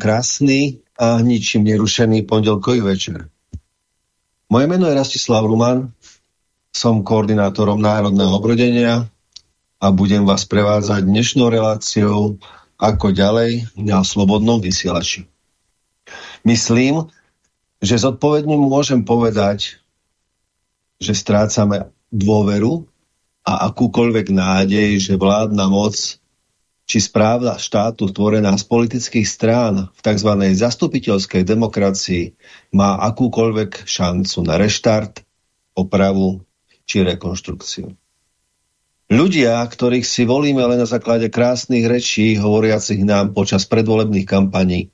Krásny a ničím nerušený pondelkový večer. Moje meno je Rastislav Ruman, som koordinátorom Národného obrodenia a budem vás prevádzať dnešnou reláciou ako ďalej na Slobodnom vysielači. Myslím, že zodpovedne môžem povedať, že strácame dôveru a akúkoľvek nádej, že vládna moc či správa štátu tvorená z politických strán v tzv. zastupiteľskej demokracii má akúkoľvek šancu na reštart, opravu či rekonštrukciu. Ľudia, ktorých si volíme len na základe krásnych rečí, hovoriacich nám počas predvolebných kampaní,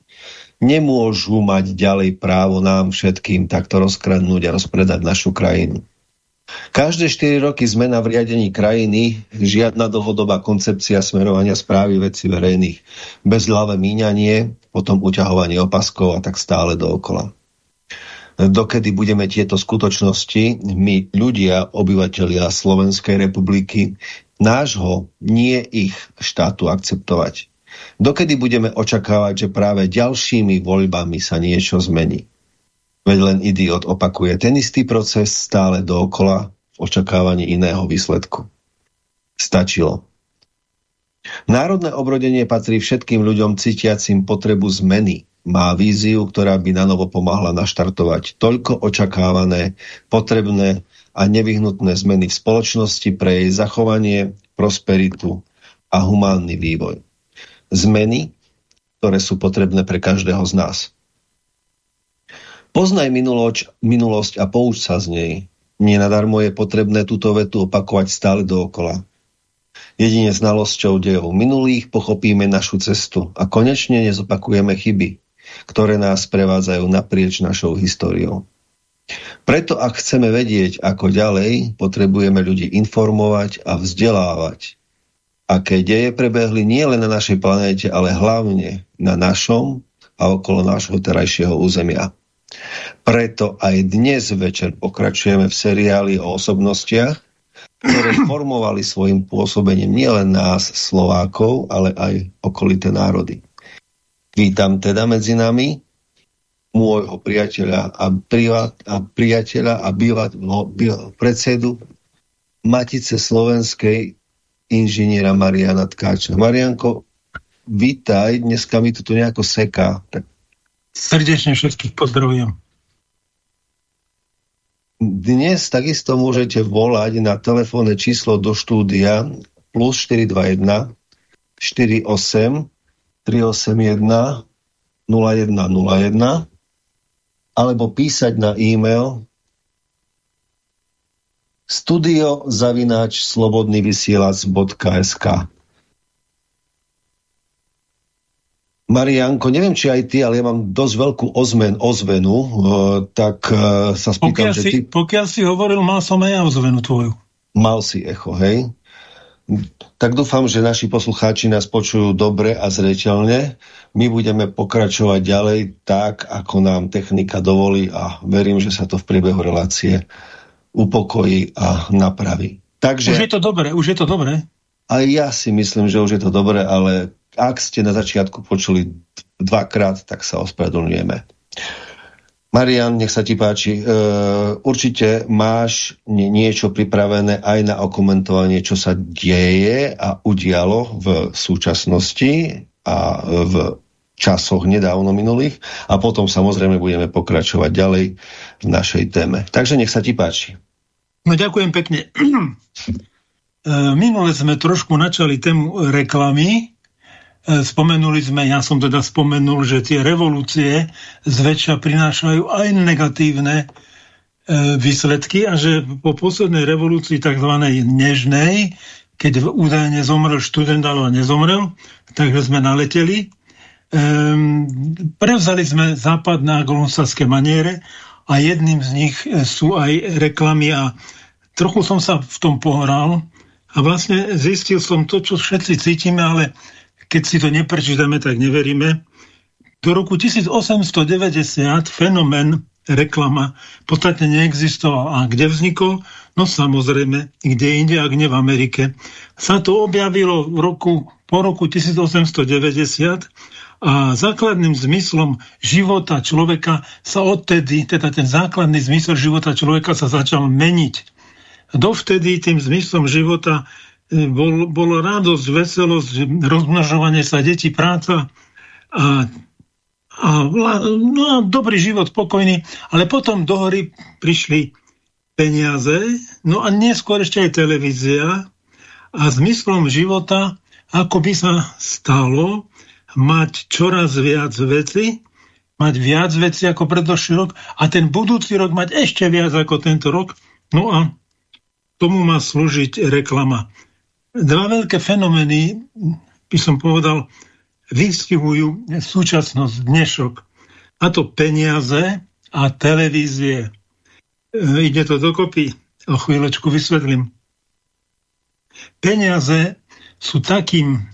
nemôžu mať ďalej právo nám všetkým takto rozkradnúť a rozpredať našu krajinu. Každé 4 roky zmena v riadení krajiny, žiadna dlhodobá koncepcia smerovania správy veci verejných, bez hlave míňanie, potom uťahovanie opaskov a tak stále dookola. Dokedy budeme tieto skutočnosti, my ľudia, obyvateľia Slovenskej republiky, nášho, nie ich štátu akceptovať. Dokedy budeme očakávať, že práve ďalšími voľbami sa niečo zmení. Veď len idiot opakuje ten istý proces stále dookola v očakávaní iného výsledku. Stačilo. Národné obrodenie patrí všetkým ľuďom cítiacim potrebu zmeny. Má víziu, ktorá by na novo pomáhla naštartovať toľko očakávané, potrebné a nevyhnutné zmeny v spoločnosti pre jej zachovanie, prosperitu a humánny vývoj. Zmeny, ktoré sú potrebné pre každého z nás. Poznaj minuloč, minulosť a pouč sa z nej. Nenadarmo je potrebné túto vetu opakovať stále dookola. Jedine znalosťou dejov minulých pochopíme našu cestu a konečne nezopakujeme chyby, ktoré nás prevádzajú naprieč našou históriou. Preto ak chceme vedieť, ako ďalej, potrebujeme ľudí informovať a vzdelávať. Aké deje prebehli nie len na našej planéte, ale hlavne na našom a okolo nášho terajšieho územia. Preto aj dnes večer pokračujeme v seriáli o osobnostiach, ktoré formovali svojim pôsobením nielen nás, Slovákov, ale aj okolité národy. Vítam teda medzi nami môjho priateľa a, privát, a priateľa a bývalého predsedu Matice Slovenskej inžiniera Mariana Tkáča. Marianko, vítaj, dneska mi to tu nejako seká, tak Srdečne všetkých pozdravujem. Dnes takisto môžete volať na telefónne číslo do štúdia plus 421 48 381 0101 alebo písať na e-mail studiozavináč slobodnyvysielac.sk Marianko, neviem, či aj ty, ale ja mám dosť veľkú ozmen, ozvenu, uh, tak uh, sa spýtam, pokiaľ že si, ty... Pokiaľ si hovoril, mal som aj ja ozvenu tvoju. Mal si echo, hej? Tak dúfam, že naši poslucháči nás počujú dobre a zreteľne. My budeme pokračovať ďalej tak, ako nám technika dovolí a verím, že sa to v priebehu relácie upokojí a napraví. Takže, už je to dobre, už je to dobre. Aj ja si myslím, že už je to dobre, ale ak ste na začiatku počuli dvakrát, tak sa ospravedlňujeme. Marian, nech sa ti páči. E, určite máš niečo pripravené aj na okomentovanie, čo sa deje a udialo v súčasnosti a v časoch nedávno minulých a potom samozrejme budeme pokračovať ďalej v našej téme. Takže nech sa ti páči. No ďakujem pekne. E, minule sme trošku načali tému reklamy spomenuli sme, ja som teda spomenul, že tie revolúcie zväčša prinášajú aj negatívne e, výsledky a že po poslednej revolúcii tzv. nežnej, keď údajne zomrel študent, ale nezomrel, takže sme naleteli. Um, prevzali sme západ na anglosaské maniere a jedným z nich sú aj reklamy a trochu som sa v tom pohral a vlastne zistil som to, čo všetci cítime, ale keď si to neprečítame, tak neveríme. Do roku 1890 fenomén reklama podstate neexistoval. A kde vznikol? No samozrejme, kde inde, ak nie v Amerike. Sa to objavilo v roku, po roku 1890 A základným zmyslom života človeka sa odtedy, teda ten základný zmysel života človeka sa začal meniť. Dovtedy tým zmyslom života bol, bol radosť, veselosť, rozmnožovanie sa detí, práca a, a, no, a dobrý život, pokojný. Ale potom do hory prišli peniaze, no a neskôr ešte aj televízia a zmyslom života ako by sa stalo mať čoraz viac veci, mať viac veci ako predošlý rok a ten budúci rok mať ešte viac ako tento rok. No a tomu má slúžiť reklama. Dva veľké fenomény, by som povedal, vystihujú súčasnosť, dnešok. A to peniaze a televízie. E, ide to dokopy. O chvíľočku vysvetlím. Peniaze sú takým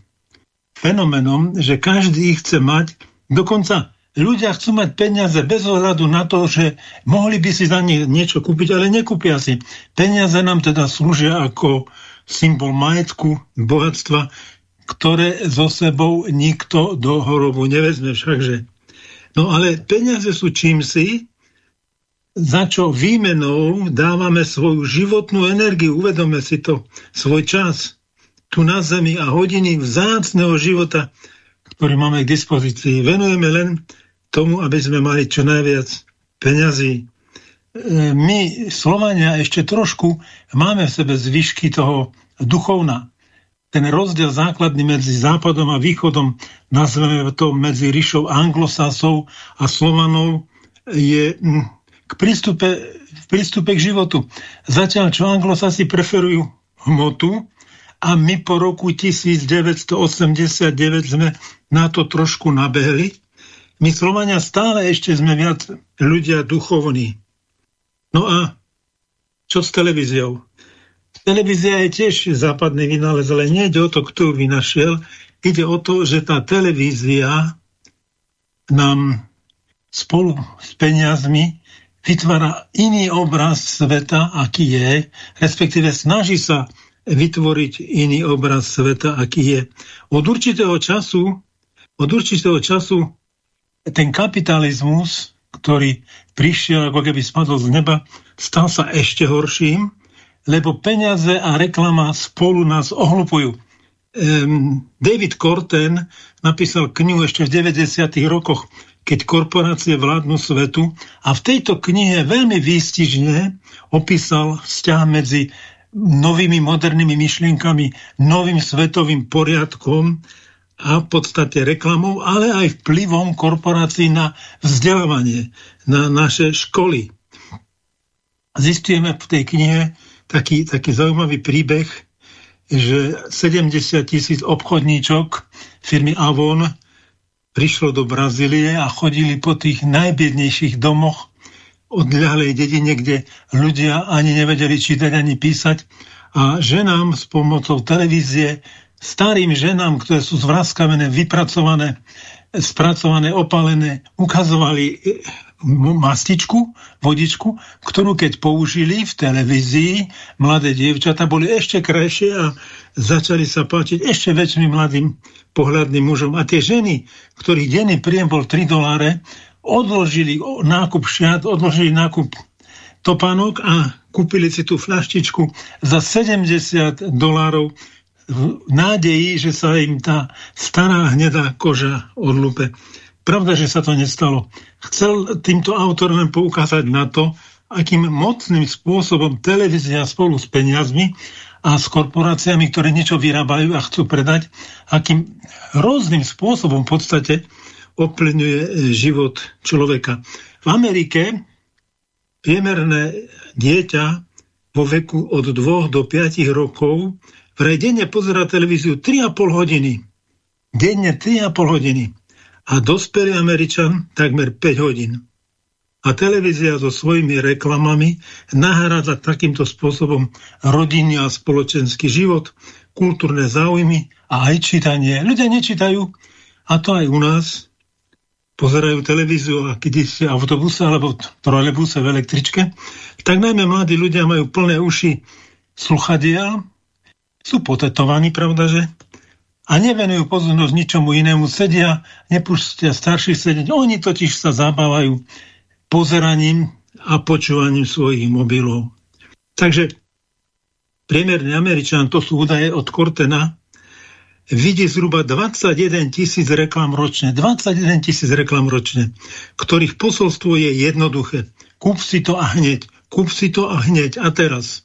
fenomenom, že každý ich chce mať. Dokonca ľudia chcú mať peniaze bez ohľadu na to, že mohli by si za ne niečo kúpiť, ale nekúpia si. Peniaze nám teda slúžia ako symbol majetku, bohatstva, ktoré so sebou nikto do horobu nevezme všakže. No ale peniaze sú čím si, za čo výmenou dávame svoju životnú energiu, uvedome si to, svoj čas tu na zemi a hodiny vzácného života, ktorý máme k dispozícii. Venujeme len tomu, aby sme mali čo najviac peňazí. E, my, Slovania, ešte trošku máme v sebe zvyšky toho duchovna. Ten rozdiel základný medzi západom a východom, nazveme to medzi ríšou anglosasov a slovanov, je k prístupe, v prístupe k životu. Zatiaľ, čo anglosasi preferujú hmotu a my po roku 1989 sme na to trošku nabehli. My Slovania stále ešte sme viac ľudia duchovní. No a čo s televíziou? Televízia je tiež západný vynález, ale nejde o to, kto vynašiel. Ide o to, že tá televízia nám spolu s peniazmi vytvára iný obraz sveta, aký je, respektíve snaží sa vytvoriť iný obraz sveta, aký je. Od určitého času, od určitého času ten kapitalizmus, ktorý prišiel, ako keby spadol z neba, stal sa ešte horším, lebo peniaze a reklama spolu nás ohlupujú. Um, David Corten napísal knihu ešte v 90. rokoch keď korporácie vládnu svetu. A v tejto knihe veľmi výstižne opísal vzťah medzi novými modernými myšlienkami, novým svetovým poriadkom a v podstate reklamou, ale aj vplyvom korporácií na vzdelávanie, na naše školy. Zistujeme v tej knihe taký, taký zaujímavý príbeh, že 70 tisíc obchodníčok firmy Avon prišlo do Brazílie a chodili po tých najbiednejších domoch odľahlej dedine, kde ľudia ani nevedeli čítať, ani písať. A ženám s pomocou televízie, starým ženám, ktoré sú zvraskavené, vypracované, spracované, opalené, ukazovali e, mastičku, vodičku, ktorú keď použili v televízii, mladé dievčata boli ešte krajšie a začali sa páčiť ešte väčším mladým pohľadným mužom. A tie ženy, ktorých denný príjem bol 3 doláre, odložili nákup šiat, odložili nákup topánok a kúpili si tú fľaštičku za 70 dolárov v nádeji, že sa im tá stará hnedá koža odlupe. Pravda, že sa to nestalo. Chcel týmto autor len poukázať na to, akým mocným spôsobom televízia spolu s peniazmi a s korporáciami, ktoré niečo vyrábajú a chcú predať, akým rôznym spôsobom v podstate ovplyvňuje život človeka. V Amerike priemerné dieťa vo veku od 2 do 5 rokov vraj denne pozera televíziu 3,5 hodiny. Denne 3,5 hodiny. A dospelý Američan takmer 5 hodín a televízia so svojimi reklamami nahrádza takýmto spôsobom rodinný a spoločenský život, kultúrne záujmy a aj čítanie. Ľudia nečítajú, a to aj u nás, pozerajú televíziu a keď ste v autobuse alebo v trolebuse v električke, tak najmä mladí ľudia majú plné uši sluchadiel, sú potetovaní, pravda, a nevenujú pozornosť ničomu inému. Sedia, nepustia starších sedieť. Oni totiž sa zabávajú pozeraním a počúvaním svojich mobilov. Takže priemerný Američan, to sú údaje od Cortena, vidí zhruba 21 tisíc reklam ročne. 21 tisíc reklam ročne, ktorých posolstvo je jednoduché. Kúp si to a hneď. Kúp si to a hneď. A teraz.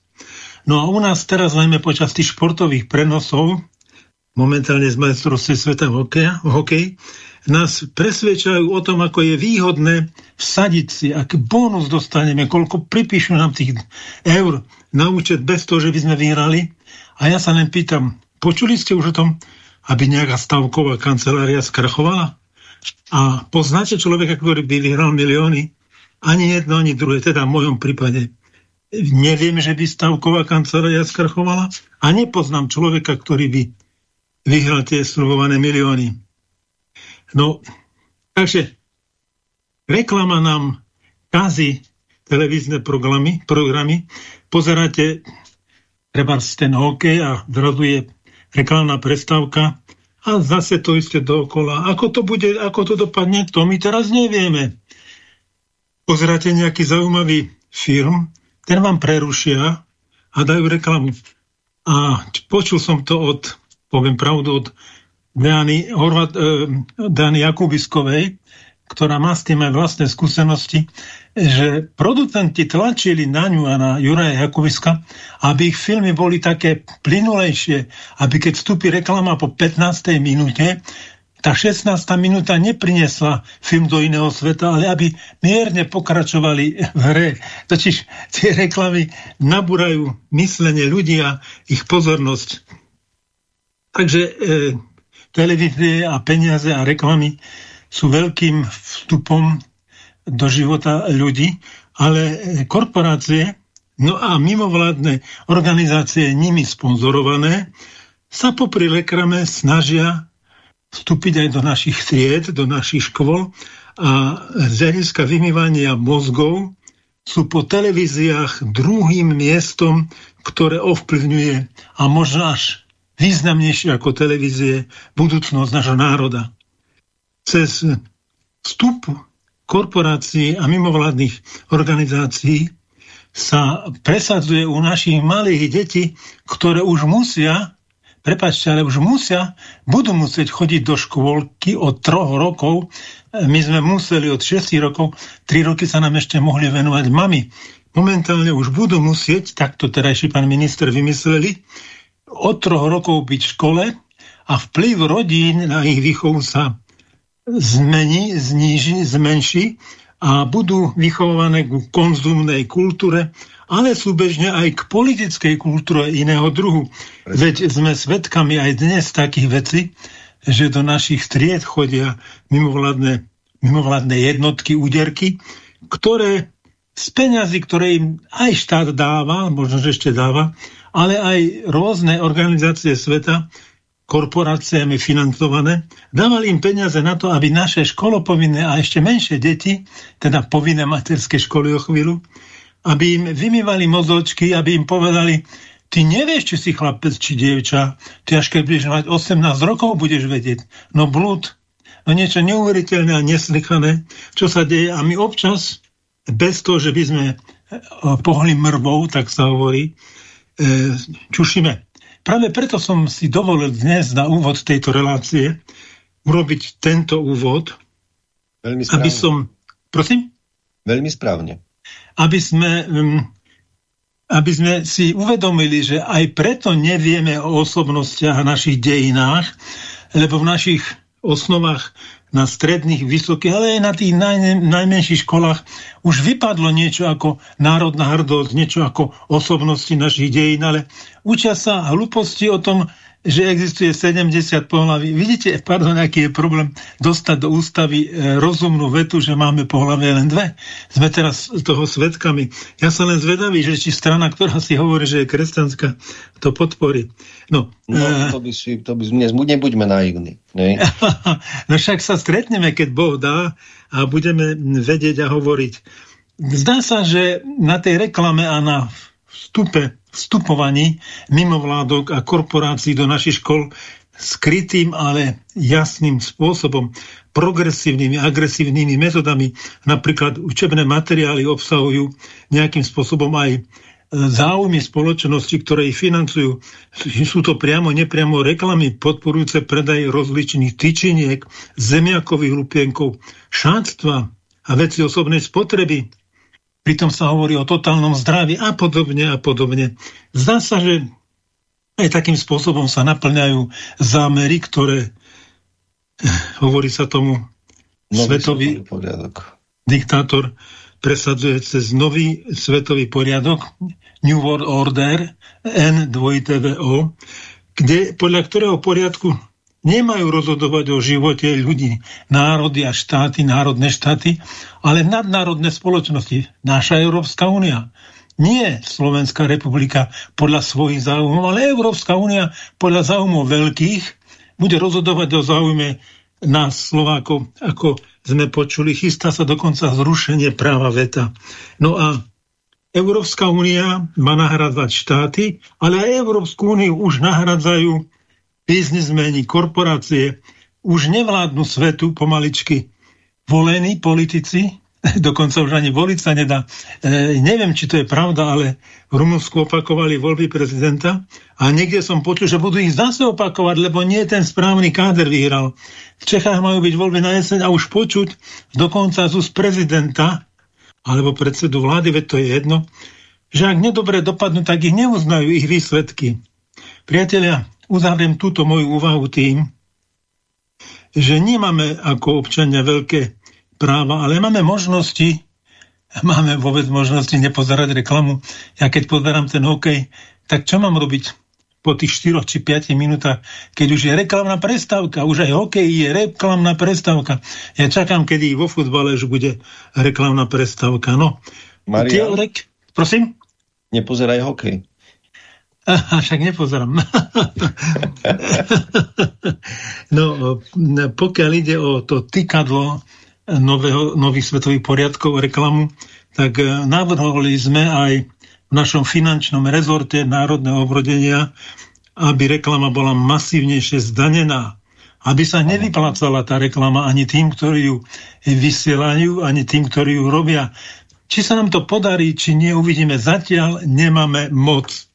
No a u nás teraz, najmä počas tých športových prenosov, momentálne z majstrovstve sveta v, hokeji, nás presvedčajú o tom, ako je výhodné vsadiť si, aký bonus dostaneme, koľko pripíšu nám tých eur na účet bez toho, že by sme vyhrali. A ja sa len pýtam, počuli ste už o tom, aby nejaká stavková kancelária skrachovala? A poznáte človeka, ktorý by vyhral milióny? Ani jedno, ani druhé, teda v mojom prípade. Neviem, že by stavková kancelária skrachovala a nepoznám človeka, ktorý by vyhral tie slubované milióny. No, takže reklama nám kazí televízne programy, programy. Pozeráte treba ten hokej a zrazu je reklamná prestávka a zase to isté dookola. Ako to bude, ako to dopadne, to my teraz nevieme. Pozeráte nejaký zaujímavý film, ten vám prerušia a dajú reklamu. A počul som to od poviem pravdu, od Diany, Horvat, e, Diany Jakubiskovej, ktorá má s tým aj vlastné skúsenosti, že producenti tlačili na ňu a na Juraja Jakubiska, aby ich filmy boli také plynulejšie, aby keď vstúpi reklama po 15. minúte, tá 16. minúta neprinesla film do iného sveta, ale aby mierne pokračovali v hre. Totiž tie reklamy nabúrajú myslenie ľudí a ich pozornosť. Takže e, televízie a peniaze a reklamy sú veľkým vstupom do života ľudí, ale e, korporácie, no a mimovládne organizácie nimi sponzorované sa popri reklame snažia vstúpiť aj do našich tried, do našich škôl a z hľadiska vymývania mozgov sú po televíziách druhým miestom, ktoré ovplyvňuje a možno až významnejšie ako televízie budúcnosť nášho národa. Cez vstup korporácií a mimovládnych organizácií sa presadzuje u našich malých detí, ktoré už musia, prepačte, ale už musia, budú musieť chodiť do škôlky od troch rokov. My sme museli od 6 rokov, 3 roky sa nám ešte mohli venovať mami. Momentálne už budú musieť, takto terajší pán minister vymysleli, od troch rokov byť v škole a vplyv rodín na ich výchovu sa zmení, zníži, zmenší a budú vychované ku konzumnej kultúre, ale súbežne aj k politickej kultúre iného druhu. Veď sme svedkami aj dnes takých vecí, že do našich tried chodia mimovládne, mimovládne jednotky, úderky, ktoré z peňazí, ktoré im aj štát dáva, možno, že ešte dáva, ale aj rôzne organizácie sveta, korporáciami financované, dávali im peniaze na to, aby naše školopovinné a ešte menšie deti, teda povinné materské školy o chvíľu, aby im vymývali mozočky, aby im povedali, ty nevieš, či si chlapec, či dievča, ty až keď budeš mať 18 rokov, budeš vedieť. No blúd, no niečo neuveriteľné a neslychané, čo sa deje. A my občas, bez toho, že by sme eh, pohli mrvou, tak sa hovorí, e, čušíme. Práve preto som si dovolil dnes na úvod tejto relácie urobiť tento úvod, Veľmi správne. aby som... Prosím? Veľmi správne. Aby sme, um, aby sme si uvedomili, že aj preto nevieme o osobnostiach a našich dejinách, lebo v našich osnovách na stredných, vysokých, ale aj na tých naj, najmenších školách už vypadlo niečo ako národná hrdosť, niečo ako osobnosti našich dejín, ale učia sa hlúposti o tom, že existuje 70 pohlaví. Vidíte, pardon, aký je problém dostať do ústavy e, rozumnú vetu, že máme pohlavie len dve. Sme teraz toho svetkami. Ja sa len zvedavý, že či strana, ktorá si hovorí, že je kresťanská, to podporí. No, no e... to by si, to by, nebuďme naivní. Ne? no však sa stretneme, keď Boh dá a budeme vedieť a hovoriť. Zdá sa, že na tej reklame a na vstupe vstupovaní mimovládok a korporácií do našich škol skrytým, ale jasným spôsobom, progresívnymi, agresívnymi metodami. Napríklad učebné materiály obsahujú nejakým spôsobom aj záujmy spoločnosti, ktoré ich financujú. Sú to priamo, nepriamo reklamy podporujúce predaj rozličných tyčiniek, zemiakových lupienkov, šátstva a veci osobnej spotreby. Pritom sa hovorí o totálnom zdraví a podobne a podobne. Zdá sa, že aj takým spôsobom sa naplňajú zámery, ktoré eh, hovorí sa tomu Nový svetový poriadok. diktátor presadzuje cez nový svetový poriadok, New World Order, N2TVO, kde, podľa ktorého poriadku nemajú rozhodovať o živote ľudí, národy a štáty, národné štáty, ale nadnárodné spoločnosti, naša Európska únia. Nie Slovenská republika podľa svojich záujmov, ale Európska únia podľa záujmov veľkých bude rozhodovať o záujme nás Slovákov, ako sme počuli, chystá sa dokonca zrušenie práva VETA. No a Európska únia má nahradzať štáty, ale aj Európsku úniu už nahradzajú biznismeni, korporácie, už nevládnu svetu pomaličky volení politici, dokonca už ani voliť sa nedá. E, neviem, či to je pravda, ale v Rumunsku opakovali voľby prezidenta a niekde som počul, že budú ich zase opakovať, lebo nie ten správny káder vyhral. V Čechách majú byť voľby na jeseň a už počuť dokonca z prezidenta alebo predsedu vlády, veď to je jedno, že ak nedobre dopadnú, tak ich neuznajú ich výsledky. Priatelia, uzavriem túto moju úvahu tým, že nemáme ako občania veľké práva, ale máme možnosti, máme vôbec možnosti nepozerať reklamu. Ja keď pozerám ten hokej, tak čo mám robiť po tých 4 či 5 minútach, keď už je reklamná prestávka, už aj hokej je reklamná prestávka. Ja čakám, kedy vo futbale už bude reklamná prestávka. No, Maria, rek... prosím? Nepozeraj hokej. Aha, však nepozerám. no, pokiaľ ide o to tykadlo nového, nových svetových poriadkov reklamu, tak e, navrhovali sme aj v našom finančnom rezorte národného obrodenia, aby reklama bola masívnejšie zdanená. Aby sa nevyplácala tá reklama ani tým, ktorí ju vysielajú, ani tým, ktorí ju robia. Či sa nám to podarí, či nie, uvidíme. Zatiaľ nemáme moc.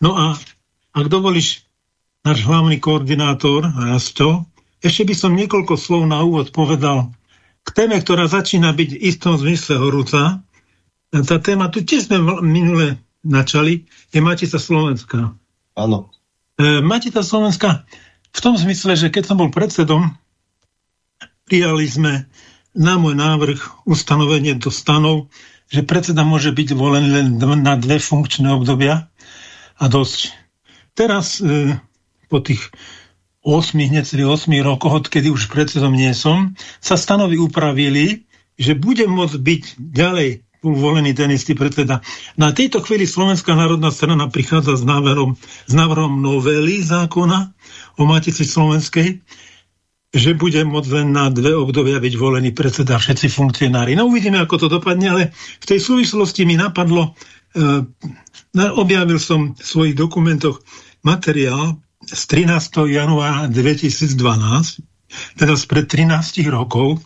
No a ak dovolíš, náš hlavný koordinátor, Rasto, ešte by som niekoľko slov na úvod povedal k téme, ktorá začína byť v istom zmysle horúca. Tá téma, tu tiež sme minule načali, je Matica Slovenská. Áno. E, Matica Slovenská v tom zmysle, že keď som bol predsedom, prijali sme na môj návrh ustanovenie do stanov, že predseda môže byť volený len na dve funkčné obdobia a dosť. Teraz e, po tých 8, necelých 8 rokoch, odkedy už predsedom nie som, sa stanovy upravili, že bude môcť byť ďalej volený ten istý predseda. Na tejto chvíli Slovenská národná strana prichádza s návrhom, s návrhom novely zákona o Matici Slovenskej, že bude môcť len na dve obdobia byť volený predseda všetci funkcionári. No uvidíme, ako to dopadne, ale v tej súvislosti mi napadlo, objavil som v svojich dokumentoch materiál z 13. januára 2012, teda spred 13 rokov,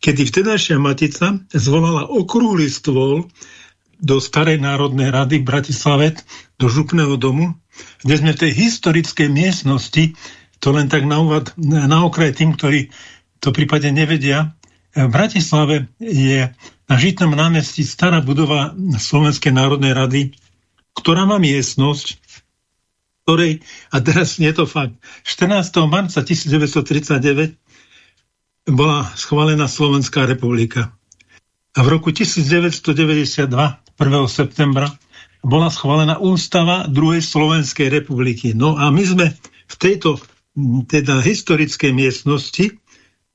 kedy vtedajšia Matica zvolala okrúhly stôl do Starej národnej rady v Bratislave, do Župného domu, kde sme v tej historickej miestnosti, to len tak na, úvod, na okraj tým, ktorí to prípade nevedia, v Bratislave je na Žitnom námestí stará budova Slovenskej národnej rady, ktorá má miestnosť, ktorej, a teraz je to fakt, 14. marca 1939 bola schválená Slovenská republika. A v roku 1992, 1. septembra, bola schválená ústava druhej Slovenskej republiky. No a my sme v tejto teda historickej miestnosti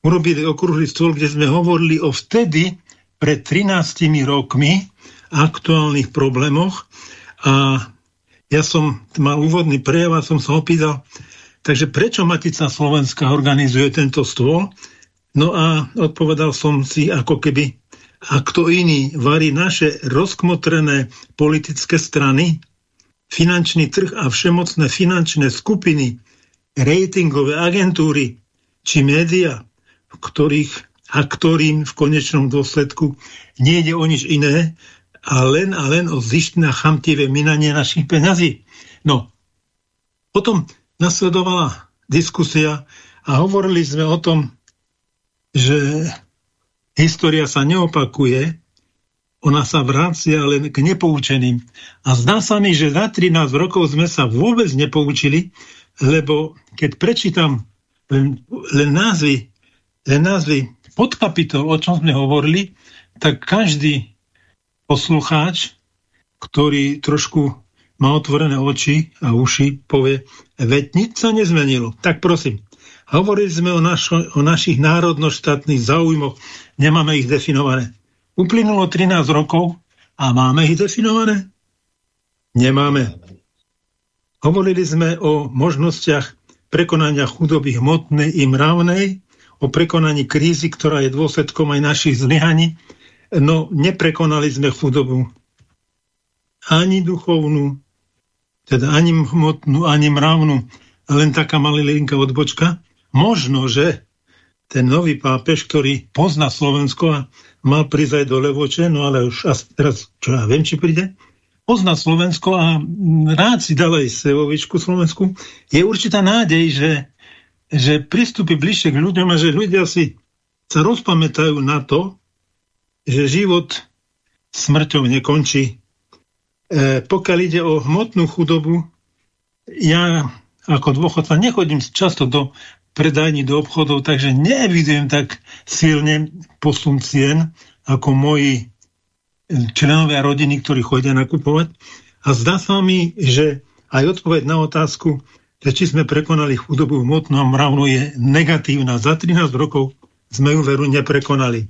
urobili okrúhly stôl, kde sme hovorili o vtedy pred 13 rokmi aktuálnych problémoch a ja som mal úvodný prejav a som sa opýtal, takže prečo Matica Slovenska organizuje tento stôl? No a odpovedal som si ako keby, a kto iný varí naše rozkmotrené politické strany, finančný trh a všemocné finančné skupiny ratingové agentúry či média, v ktorých a ktorým v konečnom dôsledku nejde o nič iné, a len a len o zištné a chamtivé minanie našich peňazí. No, potom nasledovala diskusia a hovorili sme o tom, že história sa neopakuje, ona sa vracia len k nepoučeným. A zdá sa mi, že za 13 rokov sme sa vôbec nepoučili, lebo keď prečítam len názvy, len názvy podkapitol, o čom sme hovorili, tak každý poslucháč, ktorý trošku má otvorené oči a uši, povie, veď nič sa nezmenilo. Tak prosím, hovorili sme o, našo, o našich národno-štátnych záujmoch, nemáme ich definované. Uplynulo 13 rokov a máme ich definované? Nemáme. Hovorili sme o možnostiach prekonania chudoby hmotnej i mravnej, o prekonaní krízy, ktorá je dôsledkom aj našich zlyhaní. No, neprekonali sme chudobu ani duchovnú, teda ani hmotnú, ani mravnú, len taká malilinká odbočka. Možno, že ten nový pápež, ktorý pozná Slovensko a mal prísť aj do Levoče, no ale už teraz, čo ja viem, či príde, pozná Slovensko a rád si dal aj Sevovičku Slovensku, je určitá nádej, že, že pristúpi bližšie k ľuďom a že ľudia si sa rozpamätajú na to, že život smrťou nekončí. E, pokiaľ ide o hmotnú chudobu, ja ako dôchodca nechodím často do predajní do obchodov, takže neevidujem tak silne posun cien ako moji členovia rodiny, ktorí chodia nakupovať. A zdá sa mi, že aj odpoveď na otázku, že či sme prekonali chudobu hmotnú a mravnú je negatívna. Za 13 rokov sme ju veru neprekonali.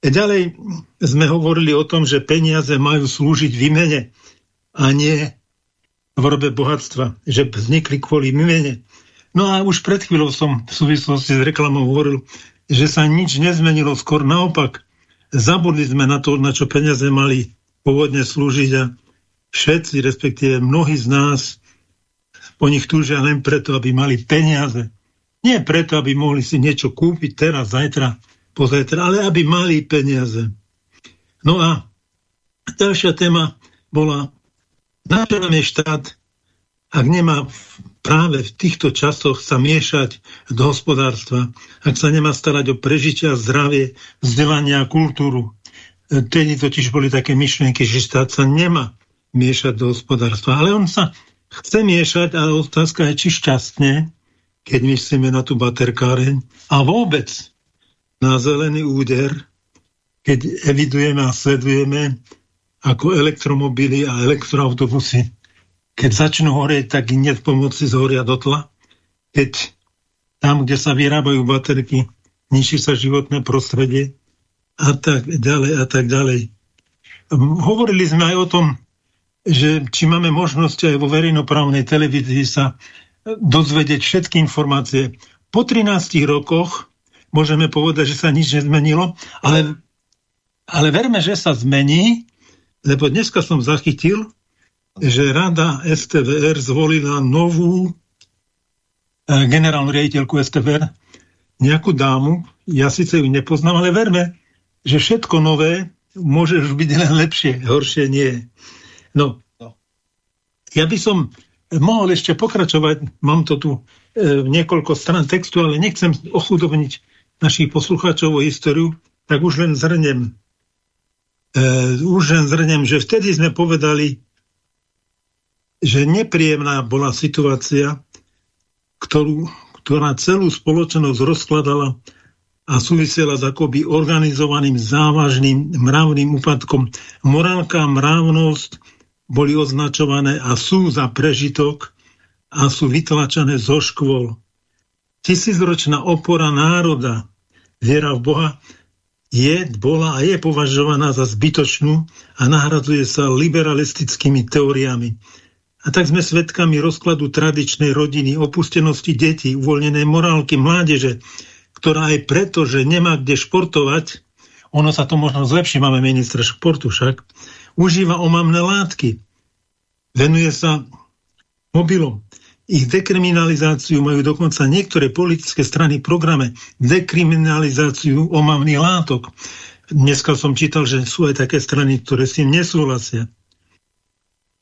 E ďalej sme hovorili o tom, že peniaze majú slúžiť výmene a nie tvorbe bohatstva, že vznikli kvôli výmene. No a už pred chvíľou som v súvislosti s reklamou hovoril, že sa nič nezmenilo, skôr naopak. Zabudli sme na to, na čo peniaze mali pôvodne slúžiť a všetci, respektíve mnohí z nás po nich túžia len preto, aby mali peniaze. Nie preto, aby mohli si niečo kúpiť teraz, zajtra, pozajtra, ale aby mali peniaze. No a ďalšia téma bola, na čo nám je štát, ak nemá práve v týchto časoch sa miešať do hospodárstva, ak sa nemá starať o prežitie a zdravie, vzdelanie a kultúru. Tedy totiž boli také myšlienky, že štát sa nemá miešať do hospodárstva. Ale on sa chce miešať, ale otázka je, či šťastne, keď myslíme na tú baterkáreň a vôbec na zelený úder, keď evidujeme a sledujeme, ako elektromobily a elektroautobusy keď začnú horieť, tak hneď pomoci zhoria dotla. Keď tam, kde sa vyrábajú baterky, ničí sa životné prostredie a tak ďalej a tak ďalej. Hovorili sme aj o tom, že či máme možnosť aj vo verejnoprávnej televízii sa dozvedieť všetky informácie. Po 13 rokoch môžeme povedať, že sa nič nezmenilo, ale, ale verme, že sa zmení, lebo dneska som zachytil, že rada STVR zvolila novú e, generálnu riaditeľku STVR, nejakú dámu, ja síce ju nepoznám, ale verme, že všetko nové môže už byť len lepšie, horšie nie. No, ja by som mohol ešte pokračovať, mám to tu e, niekoľko stran textu, ale nechcem ochudobniť našich poslucháčov o históriu, tak už len zhrnem. E, už len zhrnem, že vtedy sme povedali, že nepríjemná bola situácia, ktorú, ktorá celú spoločnosť rozkladala a súvisela s akoby organizovaným závažným mravným úpadkom. Morálka mravnosť boli označované a sú za prežitok a sú vytlačené zo škôl. Tisícročná opora národa, viera v Boha, je, bola a je považovaná za zbytočnú a nahradzuje sa liberalistickými teóriami. A tak sme svedkami rozkladu tradičnej rodiny, opustenosti detí, uvoľnenej morálky mládeže, ktorá aj preto, že nemá kde športovať, ono sa to možno zlepší, máme ministra športu však, užíva omamné látky, venuje sa mobilom. ich dekriminalizáciu majú dokonca niektoré politické strany v programe dekriminalizáciu omamných látok. Dneska som čítal, že sú aj také strany, ktoré s tým nesúhlasia.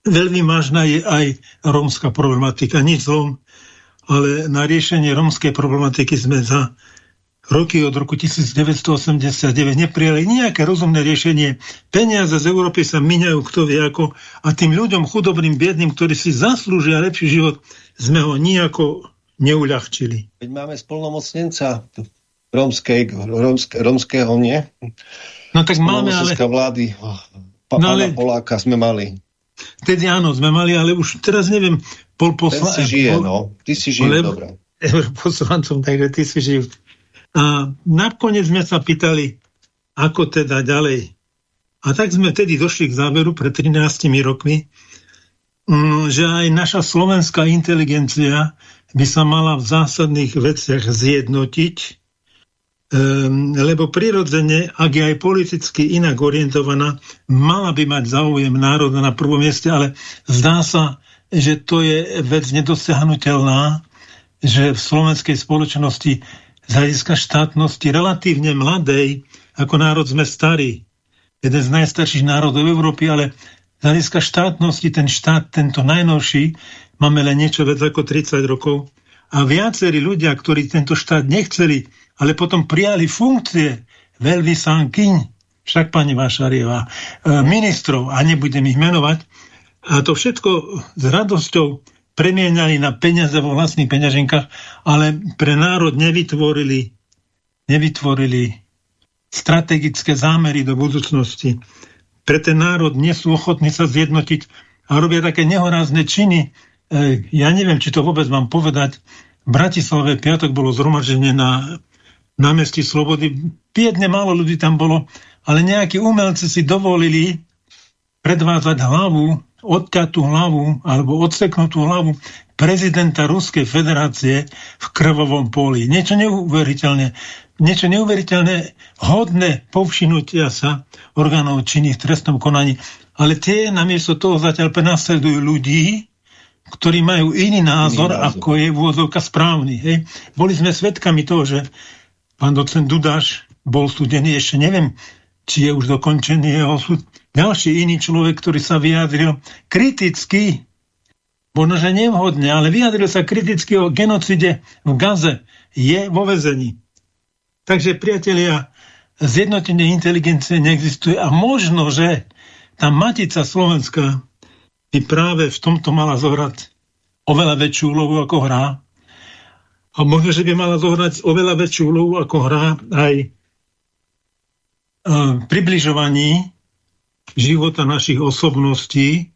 Veľmi vážna je aj rómska problematika. Nič zlom, ale na riešenie rómskej problematiky sme za roky od roku 1989 neprijali nejaké rozumné riešenie. Peniaze z Európy sa miňajú kto vie ako a tým ľuďom chudobným, biedným, ktorí si zaslúžia lepší život, sme ho nejako neuľahčili. Veď máme spolnomocnenca rómskej, rómske, rómskeho, nie? No tak máme, ale... vlády, no, ale... Poláka sme mali. Vtedy áno, sme mali, ale už teraz neviem, pol posla... Ten si žije, no. Ty si žije, dobre. Europoslancom, takže ty si žijú. A nakoniec sme sa pýtali, ako teda ďalej. A tak sme tedy došli k záveru pred 13 rokmi, mm, že aj naša slovenská inteligencia by sa mala v zásadných veciach zjednotiť, ehm, lebo prirodzene, ak je aj politicky inak orientovaná, mala by mať záujem národa na prvom mieste, ale zdá sa, že to je vec nedosiahnutelná, že v slovenskej spoločnosti z hľadiska štátnosti relatívne mladej, ako národ sme starí. Jeden z najstarších národov Európy, ale z hľadiska štátnosti ten štát, tento najnovší, máme len niečo viac ako 30 rokov. A viacerí ľudia, ktorí tento štát nechceli, ale potom prijali funkcie veľvyslankyň, však pani Vašarieva, e, ministrov, a nebudem ich menovať, a to všetko s radosťou premienali na peniaze vo vlastných peňaženkách, ale pre národ nevytvorili, nevytvorili strategické zámery do budúcnosti. Pre ten národ nie sú ochotní sa zjednotiť a robia také nehorázne činy. E, ja neviem, či to vôbec mám povedať. V Bratislave piatok bolo zhromaždenie na námestí Slobody. Piedne málo ľudí tam bolo, ale nejakí umelci si dovolili predvázať hlavu odťatú hlavu alebo odseknutú hlavu prezidenta Ruskej federácie v krvovom poli. Niečo neuveriteľné, niečo neuveriteľné, hodné povšinutia sa orgánov činných v trestnom konaní. Ale tie namiesto toho zatiaľ prenasledujú ľudí, ktorí majú iný názor, iný názor. ako je vôzovka správny. Hej. Boli sme svedkami toho, že pán docent Dudáš bol studený, ešte neviem, či je už dokončený jeho súd, ďalší iný človek, ktorý sa vyjadril kriticky, možno, že nevhodne, ale vyjadril sa kriticky o genocide v Gaze, je vo vezení. Takže, priatelia, zjednotenie inteligencie neexistuje a možno, že tá matica Slovenska by práve v tomto mala zohrať oveľa väčšiu úlohu ako hrá. A možno, že by mala zohrať oveľa väčšiu úlohu ako hrá aj e, približovaní života našich osobností,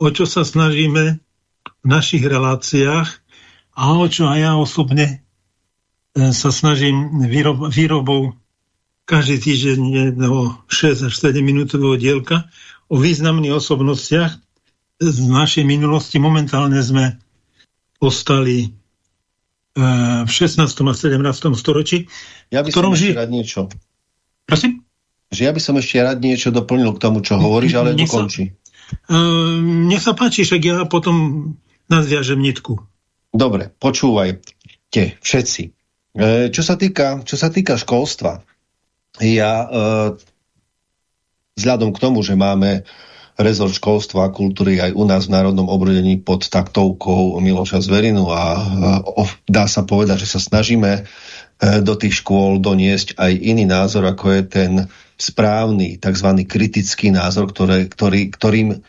o čo sa snažíme v našich reláciách a o čo aj ja osobne e, sa snažím výrob, výrobou každý týždeň jedného 6 až 7 minútového dielka o významných osobnostiach z našej minulosti. Momentálne sme ostali e, v 16. a 17. storočí. Ja by som ešte rád niečo. Prosím? Že ja by som ešte rád niečo doplnil k tomu, čo hovoríš, ale nech dokončí. Sa, uh, nech sa páči, však ja potom nazviažem nitku. Dobre, počúvajte všetci. E, čo, sa týka, čo sa týka školstva, ja e, vzhľadom k tomu, že máme rezort školstva a kultúry aj u nás v Národnom obrodení pod taktovkou Miloša Zverinu a e, dá sa povedať, že sa snažíme e, do tých škôl doniesť aj iný názor, ako je ten správny tzv. kritický názor, ktoré, ktorý, ktorým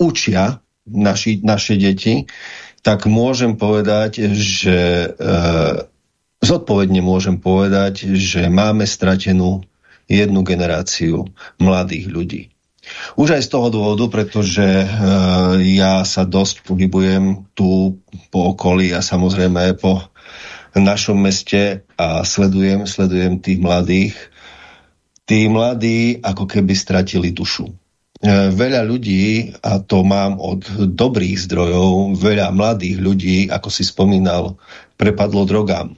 učia naši, naše deti, tak môžem povedať, že e, zodpovedne môžem povedať, že máme stratenú jednu generáciu mladých ľudí. Už aj z toho dôvodu, pretože e, ja sa dosť pohybujem tu po okolí a samozrejme po našom meste a sledujem, sledujem tých mladých tí mladí ako keby stratili dušu. E, veľa ľudí, a to mám od dobrých zdrojov, veľa mladých ľudí, ako si spomínal, prepadlo drogám. E,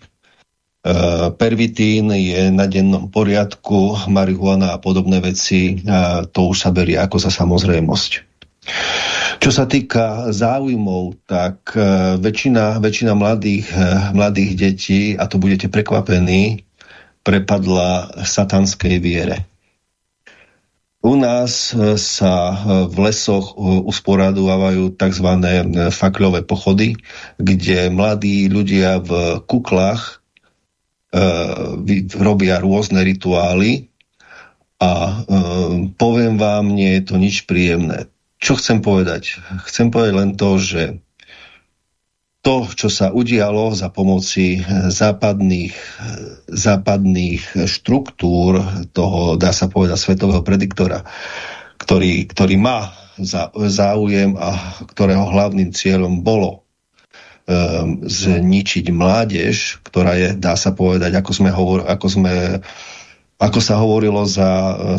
pervitín je na dennom poriadku, marihuana a podobné veci, to už sa berie ako za samozrejmosť. Čo sa týka záujmov, tak uh, väčšina, väčšina mladých, mladých detí, a to budete prekvapení, prepadla satanskej viere. U nás sa v lesoch usporadovávajú tzv. fakľové pochody, kde mladí ľudia v kuklách e, robia rôzne rituály a e, poviem vám, nie je to nič príjemné. Čo chcem povedať? Chcem povedať len to, že to, čo sa udialo za pomoci západných, západných štruktúr toho, dá sa povedať, svetového prediktora, ktorý, ktorý má záujem a ktorého hlavným cieľom bolo um, zničiť mládež, ktorá je, dá sa povedať, ako sme, hovor, ako sme ako sa hovorilo za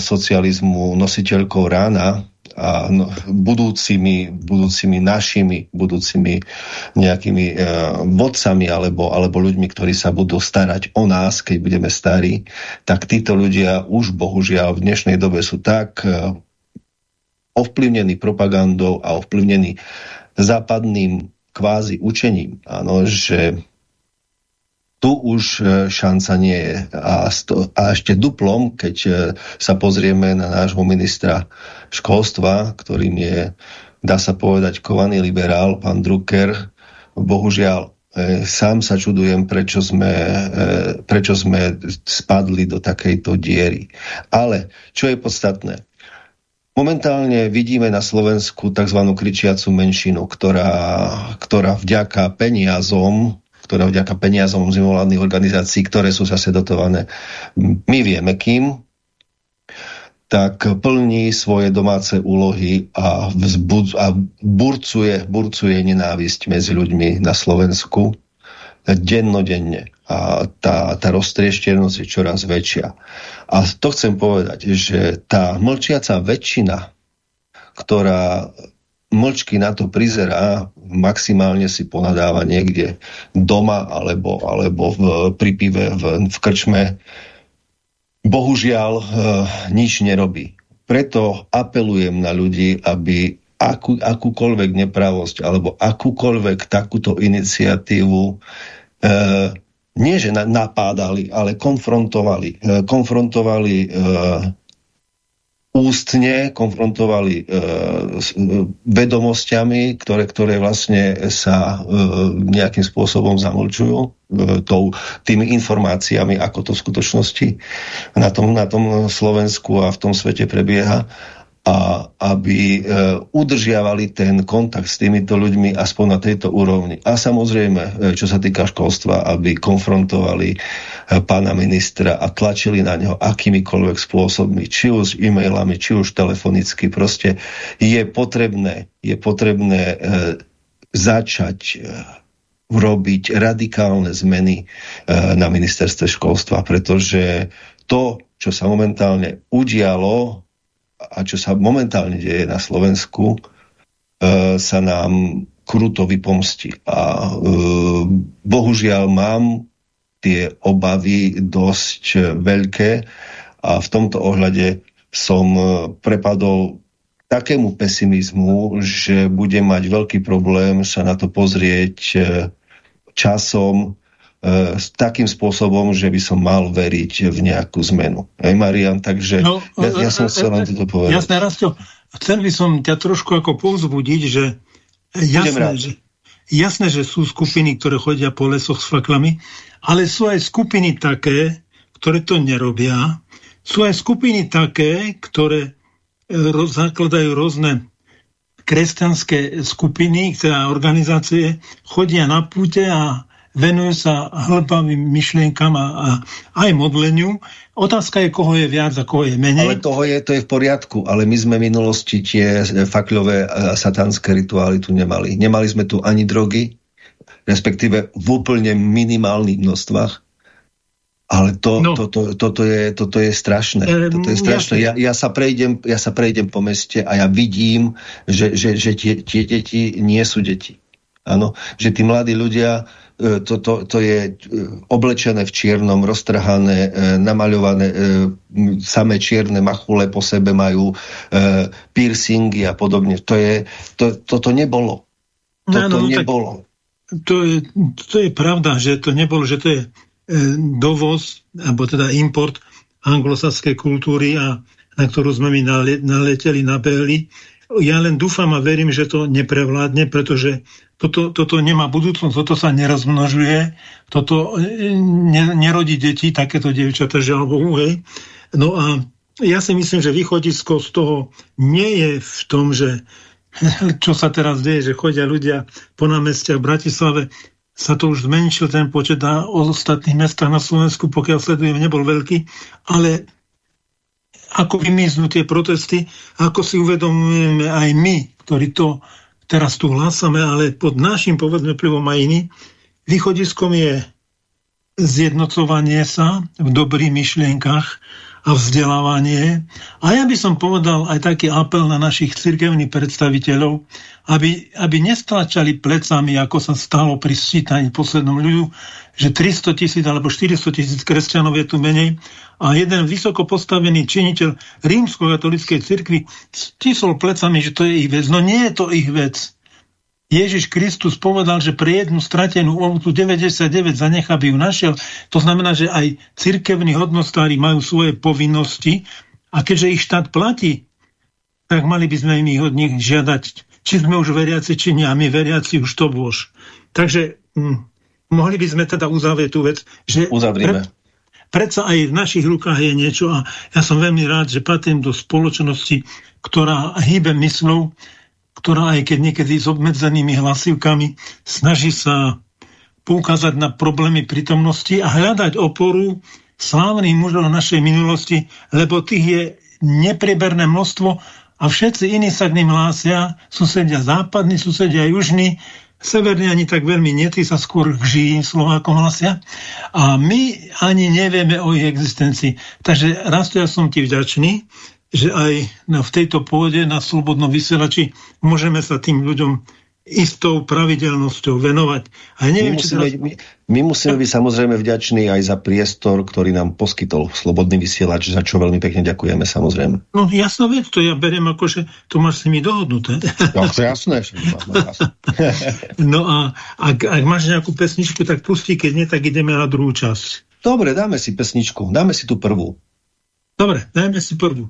socializmu nositeľkou rána, a no, budúcimi, budúcimi našimi, budúcimi nejakými e, vodcami alebo, alebo ľuďmi, ktorí sa budú starať o nás, keď budeme starí, tak títo ľudia už bohužiaľ v dnešnej dobe sú tak e, ovplyvnení propagandou a ovplyvnení západným kvázi učením, áno, že tu už e, šanca nie je. A, sto, a ešte duplom, keď e, sa pozrieme na nášho ministra školstva, ktorým je, dá sa povedať, kovaný liberál, pán Drucker, bohužiaľ, e, sám sa čudujem, prečo sme, prečo sme spadli do takejto diery. Ale, čo je podstatné? Momentálne vidíme na Slovensku tzv. kričiacu menšinu, ktorá, ktorá vďaka peniazom ktoré vďaka peniazom z mimovládnych organizácií, ktoré sú zase dotované, my vieme kým, tak plní svoje domáce úlohy a, vzbud, a burcuje, burcuje nenávisť medzi ľuďmi na Slovensku dennodenne. A tá, tá roztrieštenosť je čoraz väčšia. A to chcem povedať, že tá mlčiaca väčšina, ktorá mlčky na to prizerá, maximálne si ponadáva niekde doma alebo, alebo v, pri pive v, v krčme, bohužiaľ e, nič nerobí. Preto apelujem na ľudí, aby akú, akúkoľvek nepravosť alebo akúkoľvek takúto iniciatívu e, nie že napádali, ale konfrontovali. E, konfrontovali e, ústne konfrontovali e, s e, vedomosťami, ktoré, ktoré vlastne sa e, nejakým spôsobom zamlčujú e, tou, tými informáciami, ako to v skutočnosti na tom, na tom Slovensku a v tom svete prebieha a aby e, udržiavali ten kontakt s týmito ľuďmi aspoň na tejto úrovni. A samozrejme, e, čo sa týka školstva, aby konfrontovali e, pána ministra a tlačili na neho akýmikoľvek spôsobmi, či už e-mailami, či už telefonicky. Proste je potrebné, je potrebné e, začať e, robiť radikálne zmeny e, na ministerstve školstva, pretože to, čo sa momentálne udialo a čo sa momentálne deje na Slovensku, e, sa nám kruto vypomsti. A e, bohužiaľ mám tie obavy dosť veľké a v tomto ohľade som e, prepadol takému pesimizmu, že budem mať veľký problém sa na to pozrieť časom s takým spôsobom, že by som mal veriť v nejakú zmenu. Hej, Marian, takže no, ja, ja som chcel len toto povedať. Jasné, Rasto, chcel by som ťa trošku ako povzbudiť, že jasné, že jasné, že sú skupiny, ktoré chodia po lesoch s faklami, ale sú aj skupiny také, ktoré to nerobia. Sú aj skupiny také, ktoré e, zakladajú rôzne kresťanské skupiny, teda organizácie, chodia na púte a venujú sa hlbavým myšlienkam a, a aj modleniu. Otázka je, koho je viac a koho je menej. Ale toho je, to je v poriadku, ale my sme v minulosti tie fakľové a satanské rituály tu nemali. Nemali sme tu ani drogy, respektíve v úplne minimálnych množstvách. Ale to, no. to, to, toto, je, toto je strašné. E, toto je strašné. Ja, ja, sa prejdem, ja sa prejdem po meste a ja vidím, že, že, že tie, tie deti nie sú deti. Áno, že tí mladí ľudia e, to, to, to je e, oblečené v čiernom, roztrhané, namaľované, samé čierne machule po sebe majú, piercingy a podobne. To je, to, toto nebolo. Toto no, no, nebolo. To je, to je pravda, že to nebolo, že to je dovoz, alebo teda import anglosaskej kultúry, a, na ktorú sme my naleteli, nabehli ja len dúfam a verím, že to neprevládne, pretože toto, toto nemá budúcnosť, toto sa nerozmnožuje, toto e, ne, nerodí deti, takéto dievčata, žiaľ Bohu, hej. No a ja si myslím, že východisko z toho nie je v tom, že čo sa teraz deje, že chodia ľudia po námestiach v Bratislave, sa to už zmenšil ten počet a ostatných mestách na Slovensku, pokiaľ sledujem, nebol veľký, ale ako vymiznú tie protesty, ako si uvedomujeme aj my, ktorí to teraz tu hlásame, ale pod našim povedzme vplyvom aj iný, východiskom je zjednocovanie sa v dobrých myšlienkach a vzdelávanie. A ja by som povedal aj taký apel na našich cirkevných predstaviteľov, aby, aby nestlačali plecami, ako sa stalo pri sčítaní poslednom ľudu, že 300 tisíc alebo 400 tisíc kresťanov je tu menej a jeden vysoko postavený činiteľ rímsko-katolíckej cirkvi stisol plecami, že to je ich vec. No nie je to ich vec. Ježiš Kristus povedal, že pre jednu stratenú ovcu 99 zanechá by ju našiel. To znamená, že aj cirkevní hodnostári majú svoje povinnosti a keďže ich štát platí, tak mali by sme im ich od nich žiadať, či sme už veriaci, či nie. A my veriaci už to bož. Takže hm, mohli by sme teda uzavrieť tú vec, že pre, predsa aj v našich rukách je niečo a ja som veľmi rád, že patrím do spoločnosti, ktorá hýbe myslou, ktorá aj keď niekedy s obmedzenými hlasivkami snaží sa poukázať na problémy prítomnosti a hľadať oporu slávnych mužov našej minulosti, lebo tých je nepreberné množstvo a všetci iní sa k ním hlásia, susedia západní, susedia južní, severní ani tak veľmi nie, sa skôr k žijím Slovákom hlasia a my ani nevieme o ich existencii. Takže raz ja som ti vďačný, že aj na, v tejto pôde na Slobodnom vysielači môžeme sa tým ľuďom istou pravidelnosťou venovať. A neviem, my, musíme, teraz... my, my musíme byť samozrejme vďační aj za priestor, ktorý nám poskytol Slobodný vysielač, za čo veľmi pekne ďakujeme samozrejme. No jasno vec, to ja beriem ako, že to máš si mi dohodnuté. No to jasné. no a ak, ak máš nejakú pesničku, tak pustí, keď nie, tak ideme na druhú časť. Dobre, dáme si pesničku, dáme si tú prvú. Dobre, dajme si prvú.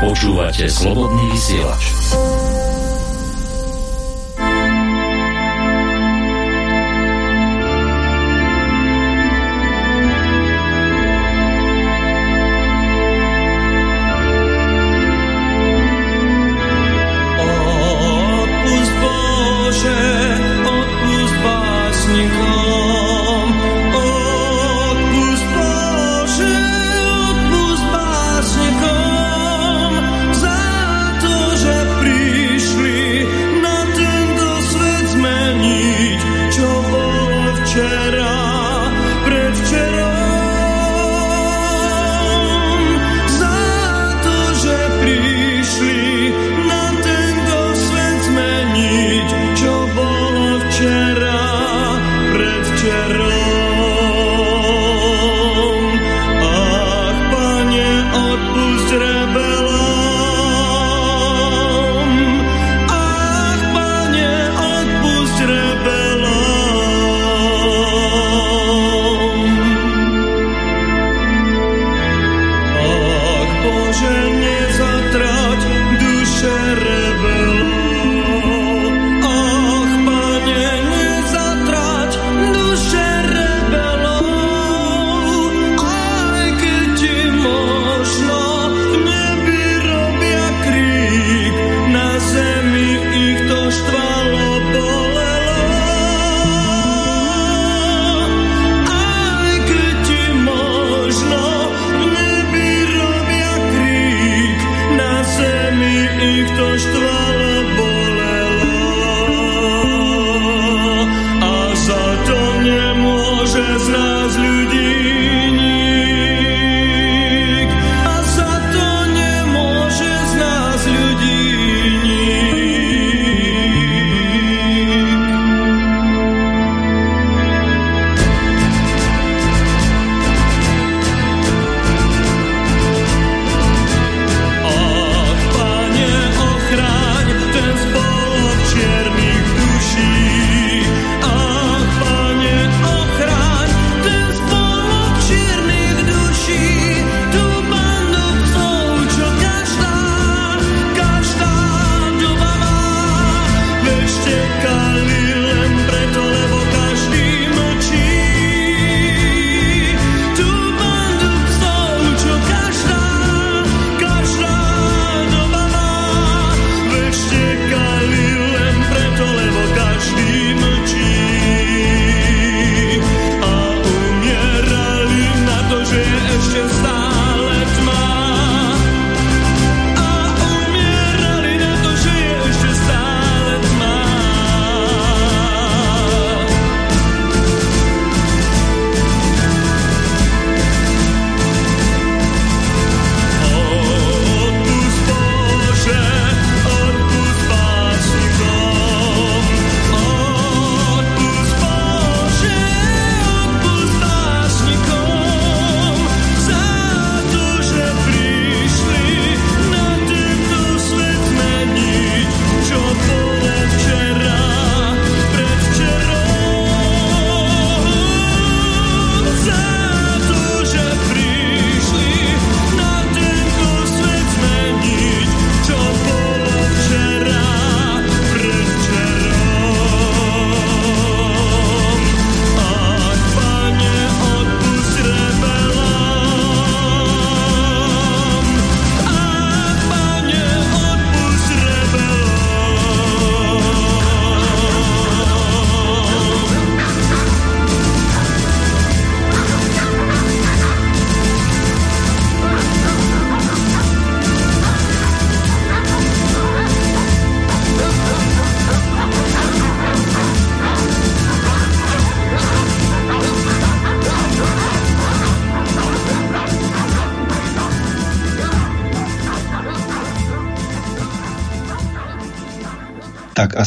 Počúvate slobodný vysielač.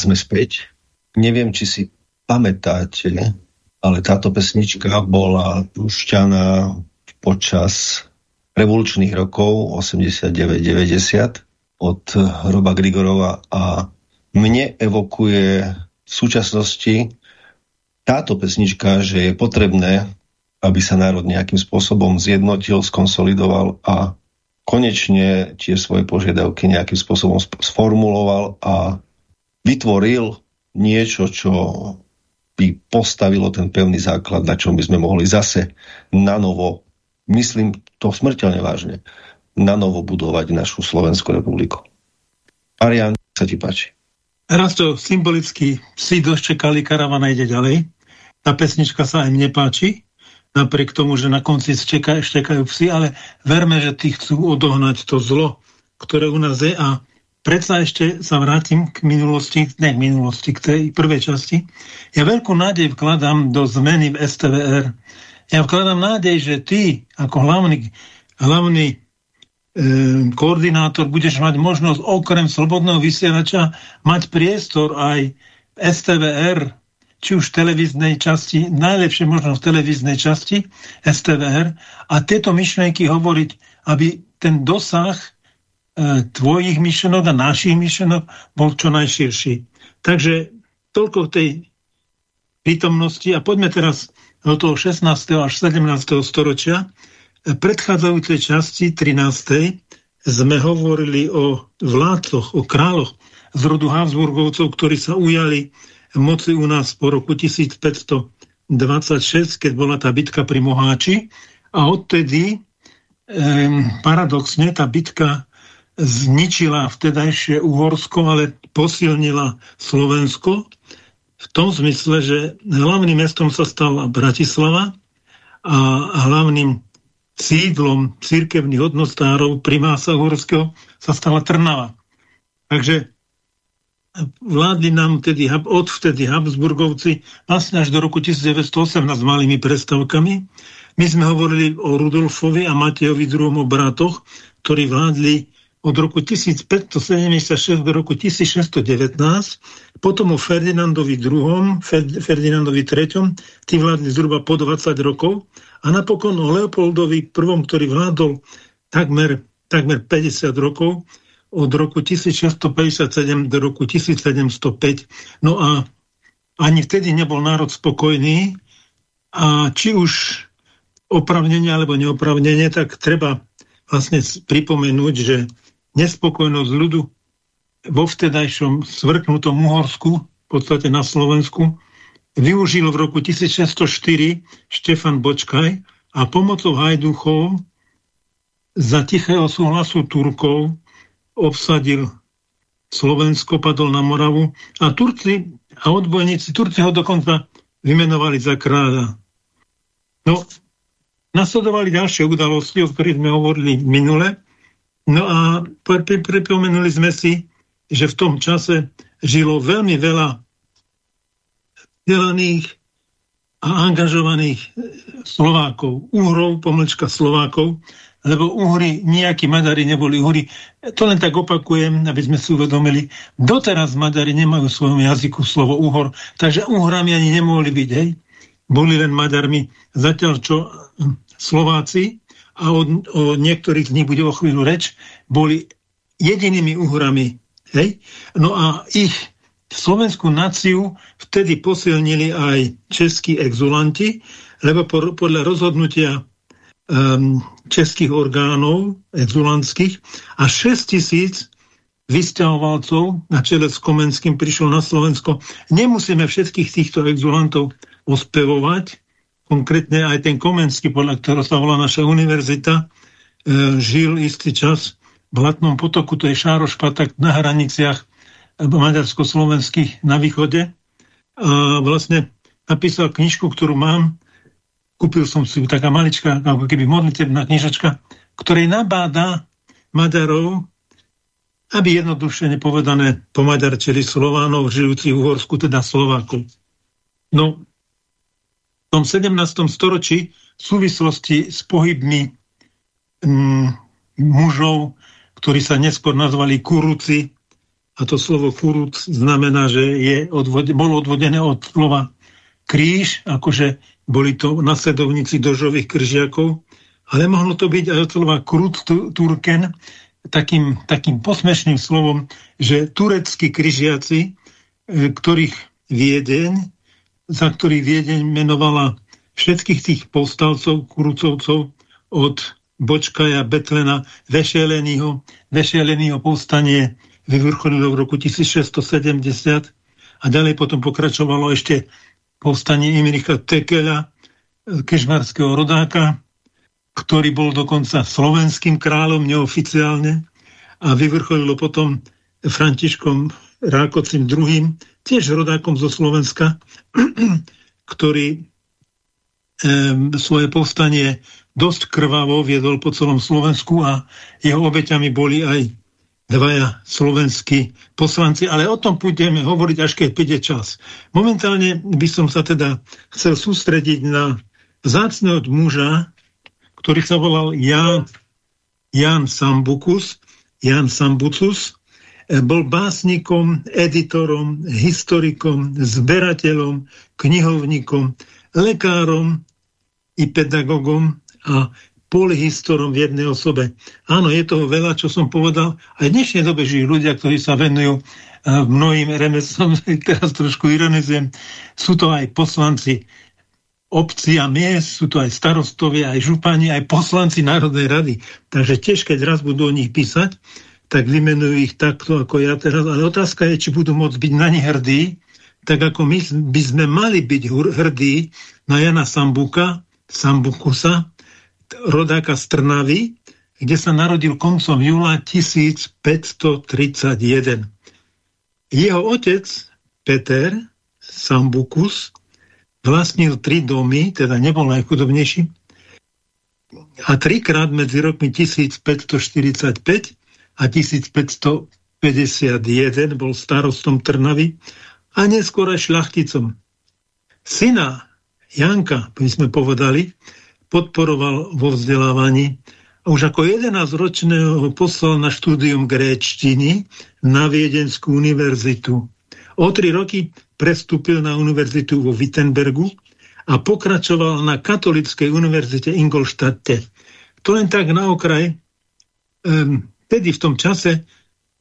Sme späť. Neviem, či si pamätáte, ale táto pesnička bola pušťaná počas revolučných rokov 89-90 od Roba Grigorova a mne evokuje v súčasnosti táto pesnička, že je potrebné, aby sa národ nejakým spôsobom zjednotil, skonsolidoval a konečne tie svoje požiadavky nejakým spôsobom sformuloval a vytvoril niečo, čo by postavilo ten pevný základ, na čom by sme mohli zase na novo, myslím to smrteľne vážne, na novo budovať našu Slovenskú republiku. Arián, sa ti páči. Raz to symbolicky si doščekali, karavana ide ďalej. Tá pesnička sa aj mne páči, napriek tomu, že na konci štekajú psi, ale verme, že tí chcú odohnať to zlo, ktoré u nás je a predsa ešte sa vrátim k minulosti, ne k minulosti, k tej prvej časti. Ja veľkú nádej vkladám do zmeny v STVR. Ja vkladám nádej, že ty ako hlavný, hlavný e, koordinátor budeš mať možnosť okrem slobodného vysielača mať priestor aj v STVR, či už v televíznej časti, najlepšie možno v televíznej časti STVR a tieto myšlenky hovoriť, aby ten dosah tvojich myšlenok a našich myšlenok bol čo najširší. Takže toľko tej prítomnosti a poďme teraz do toho 16. až 17. storočia. V predchádzajúcej časti 13. sme hovorili o vládcoch, o kráľoch z rodu Habsburgovcov, ktorí sa ujali moci u nás po roku 1526, keď bola tá bitka pri Moháči a odtedy paradoxne tá bitka zničila vtedajšie Uhorsko, ale posilnila Slovensko v tom zmysle, že hlavným mestom sa stala Bratislava a hlavným sídlom církevných hodnostárov primása Uhorského sa stala Trnava. Takže vládli nám tedy, odvtedy Habsburgovci vlastne až do roku 1908 s malými prestavkami. My sme hovorili o Rudolfovi a Matejovi II. bratoch, ktorí vládli od roku 1576 do roku 1619, potom o Ferdinandovi II, Ferdinandovi III, tí vládli zhruba po 20 rokov a napokon o Leopoldovi I, ktorý vládol takmer, takmer 50 rokov, od roku 1657 do roku 1705. No a ani vtedy nebol národ spokojný a či už opravnenie alebo neopravnenie, tak treba vlastne pripomenúť, že nespokojnosť ľudu vo vtedajšom svrknutom Uhorsku, v podstate na Slovensku, využil v roku 1604 Štefan Bočkaj a pomocou hajduchov za tichého súhlasu Turkov obsadil Slovensko, padol na Moravu a Turci a odbojníci, Turci ho dokonca vymenovali za kráľa. No, nasledovali ďalšie udalosti, o ktorých sme hovorili minule, No a pripomenuli sme si, že v tom čase žilo veľmi veľa vzdelaných a angažovaných Slovákov, Uhrov, pomlčka Slovákov, lebo Uhry, nejakí Maďari neboli Uhry. To len tak opakujem, aby sme si uvedomili. Doteraz Maďari nemajú v svojom jazyku slovo Uhor, takže Uhrami ani nemohli byť, hej. Boli len Maďarmi. Zatiaľ, čo Slováci a o, o niektorých z nich bude o chvíľu reč, boli jedinými úhrami. Hej? No a ich slovenskú naciu vtedy posilnili aj českí exulanti, lebo po, podľa rozhodnutia um, českých orgánov exulantských a 6 tisíc vysťahovalcov na čele s Komenským prišlo na Slovensko. Nemusíme všetkých týchto exulantov ospevovať, konkrétne aj ten Komenský, podľa ktorého sa volá naša univerzita, e, žil istý čas v Blatnom potoku, to je Šároš Patak na hraniciach maďarsko-slovenských na východe. A vlastne napísal knižku, ktorú mám, kúpil som si taká malička, ako keby modlitebná knižačka, ktorej nabáda Maďarov, aby jednoduše nepovedané pomaďarčili Slovánov žijúcich v Uhorsku, teda Slovákov. No, tom 17. storočí v súvislosti s pohybmi mm, mužov, ktorí sa neskôr nazvali kuruci, a to slovo kurut znamená, že je odvod, bolo odvodené od slova kríž, akože boli to nasledovníci dožových kržiakov, ale mohlo to byť aj od slova krut turken, takým, takým posmešným slovom, že tureckí križiaci, e, ktorých Viedeň, za ktorých Viedeň menovala všetkých tých povstalcov, kurucovcov od Bočkaja, Betlena, Vešeleného. Vešeleného povstanie vyvrcholilo v roku 1670 a ďalej potom pokračovalo ešte povstanie Imricha Tekela, kežmarského rodáka, ktorý bol dokonca slovenským kráľom neoficiálne a vyvrcholilo potom Františkom Rákocim II, tiež rodákom zo Slovenska, ktorý svoje povstanie dosť krvavo viedol po celom Slovensku a jeho obeťami boli aj dvaja slovenskí poslanci, ale o tom budeme hovoriť, až keď príde čas. Momentálne by som sa teda chcel sústrediť na zácného muža, ktorý sa volal Jan, Jan Sambukus, Jan Sambucus, bol básnikom, editorom, historikom, zberateľom, knihovníkom, lekárom i pedagogom a polyhistorom v jednej osobe. Áno, je toho veľa, čo som povedal. Aj v dnešnej dobe žijú ľudia, ktorí sa venujú eh, mnohým remeslom, teraz trošku ironizujem, sú to aj poslanci obci a miest, sú to aj starostovia, aj župani, aj poslanci Národnej rady. Takže tiež, keď raz budú o nich písať, tak vymenujú ich takto, ako ja teraz. Ale otázka je, či budú môcť byť na nich hrdí, tak ako my by sme mali byť hrdí na Jana Sambuka, Sambukusa, rodáka z Trnavy, kde sa narodil koncom júla 1531. Jeho otec, Peter Sambukus, vlastnil tri domy, teda nebol najchudobnejší, a trikrát medzi rokmi 1545 a 1551 bol starostom Trnavy a neskôr aj šľachticom. Syna Janka, by sme povedali, podporoval vo vzdelávaní a už ako 11-ročného ho poslal na štúdium gréčtiny na Viedenskú univerzitu. O tri roky prestúpil na univerzitu vo Wittenbergu a pokračoval na katolickej univerzite Ingolštate. To len tak na okraj. Um, tedy v tom čase,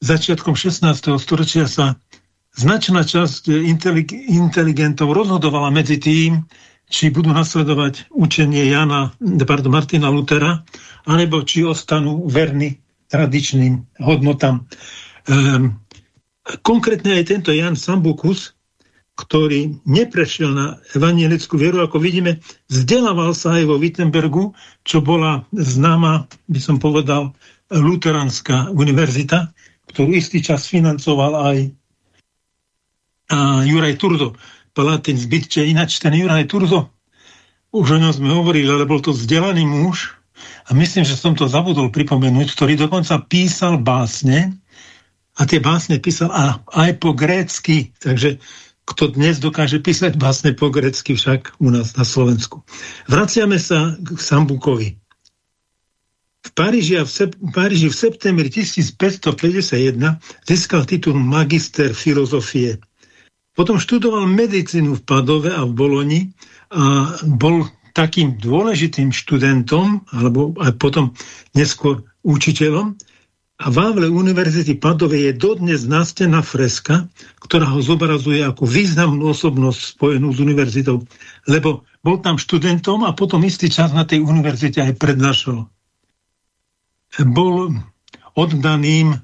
začiatkom 16. storočia sa značná časť inteligentov rozhodovala medzi tým, či budú nasledovať učenie Jana, pardon, Martina Lutera, alebo či ostanú verní tradičným hodnotám. Um, konkrétne aj tento Jan Sambukus, ktorý neprešiel na evangelickú vieru, ako vidíme, vzdelával sa aj vo Wittenbergu, čo bola známa, by som povedal, Luteranská univerzita, ktorú istý čas financoval aj a Juraj Turdo. Palatin z Bytče. Ináč ten Juraj Turzo, už o ňom sme hovorili, ale bol to vzdelaný muž a myslím, že som to zabudol pripomenúť, ktorý dokonca písal básne a tie básne písal aj po grécky, takže kto dnes dokáže písať básne po grécky však u nás na Slovensku. Vraciame sa k Sambukovi. V Paríži, v, sep- Paríži v septembri 1551 získal titul magister filozofie potom študoval medicínu v Padove a v Boloni a bol takým dôležitým študentom, alebo aj potom neskôr učiteľom. A v Ávle Univerzity Padove je dodnes nástená freska, ktorá ho zobrazuje ako významnú osobnosť spojenú s univerzitou, lebo bol tam študentom a potom istý čas na tej univerzite aj prednášal. Bol oddaným eh,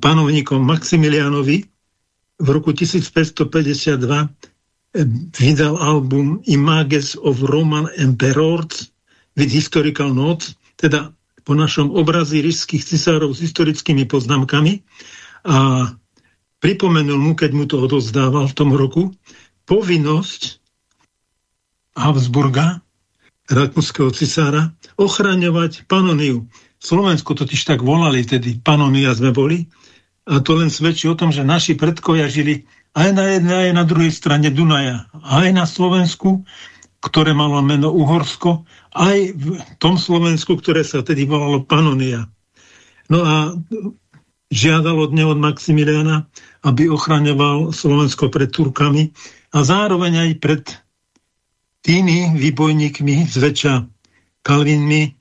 panovníkom Maximilianovi, v roku 1552 eh, vydal album Images of Roman Emperors with Historical Notes, teda po našom obrazi ríšských cisárov s historickými poznámkami. A pripomenul mu, keď mu to odozdával v tom roku, povinnosť Habsburga, rakúskeho cisára, ochraňovať Panoniu. Slovensko totiž tak volali tedy, Panonia sme boli, a to len svedčí o tom, že naši predkovia žili aj na jednej, aj na druhej strane Dunaja. Aj na Slovensku, ktoré malo meno Uhorsko, aj v tom Slovensku, ktoré sa tedy volalo Panonia. No a žiadal od neho od Maximiliana, aby ochraňoval Slovensko pred Turkami a zároveň aj pred tými výbojníkmi, zväčša Kalvinmi,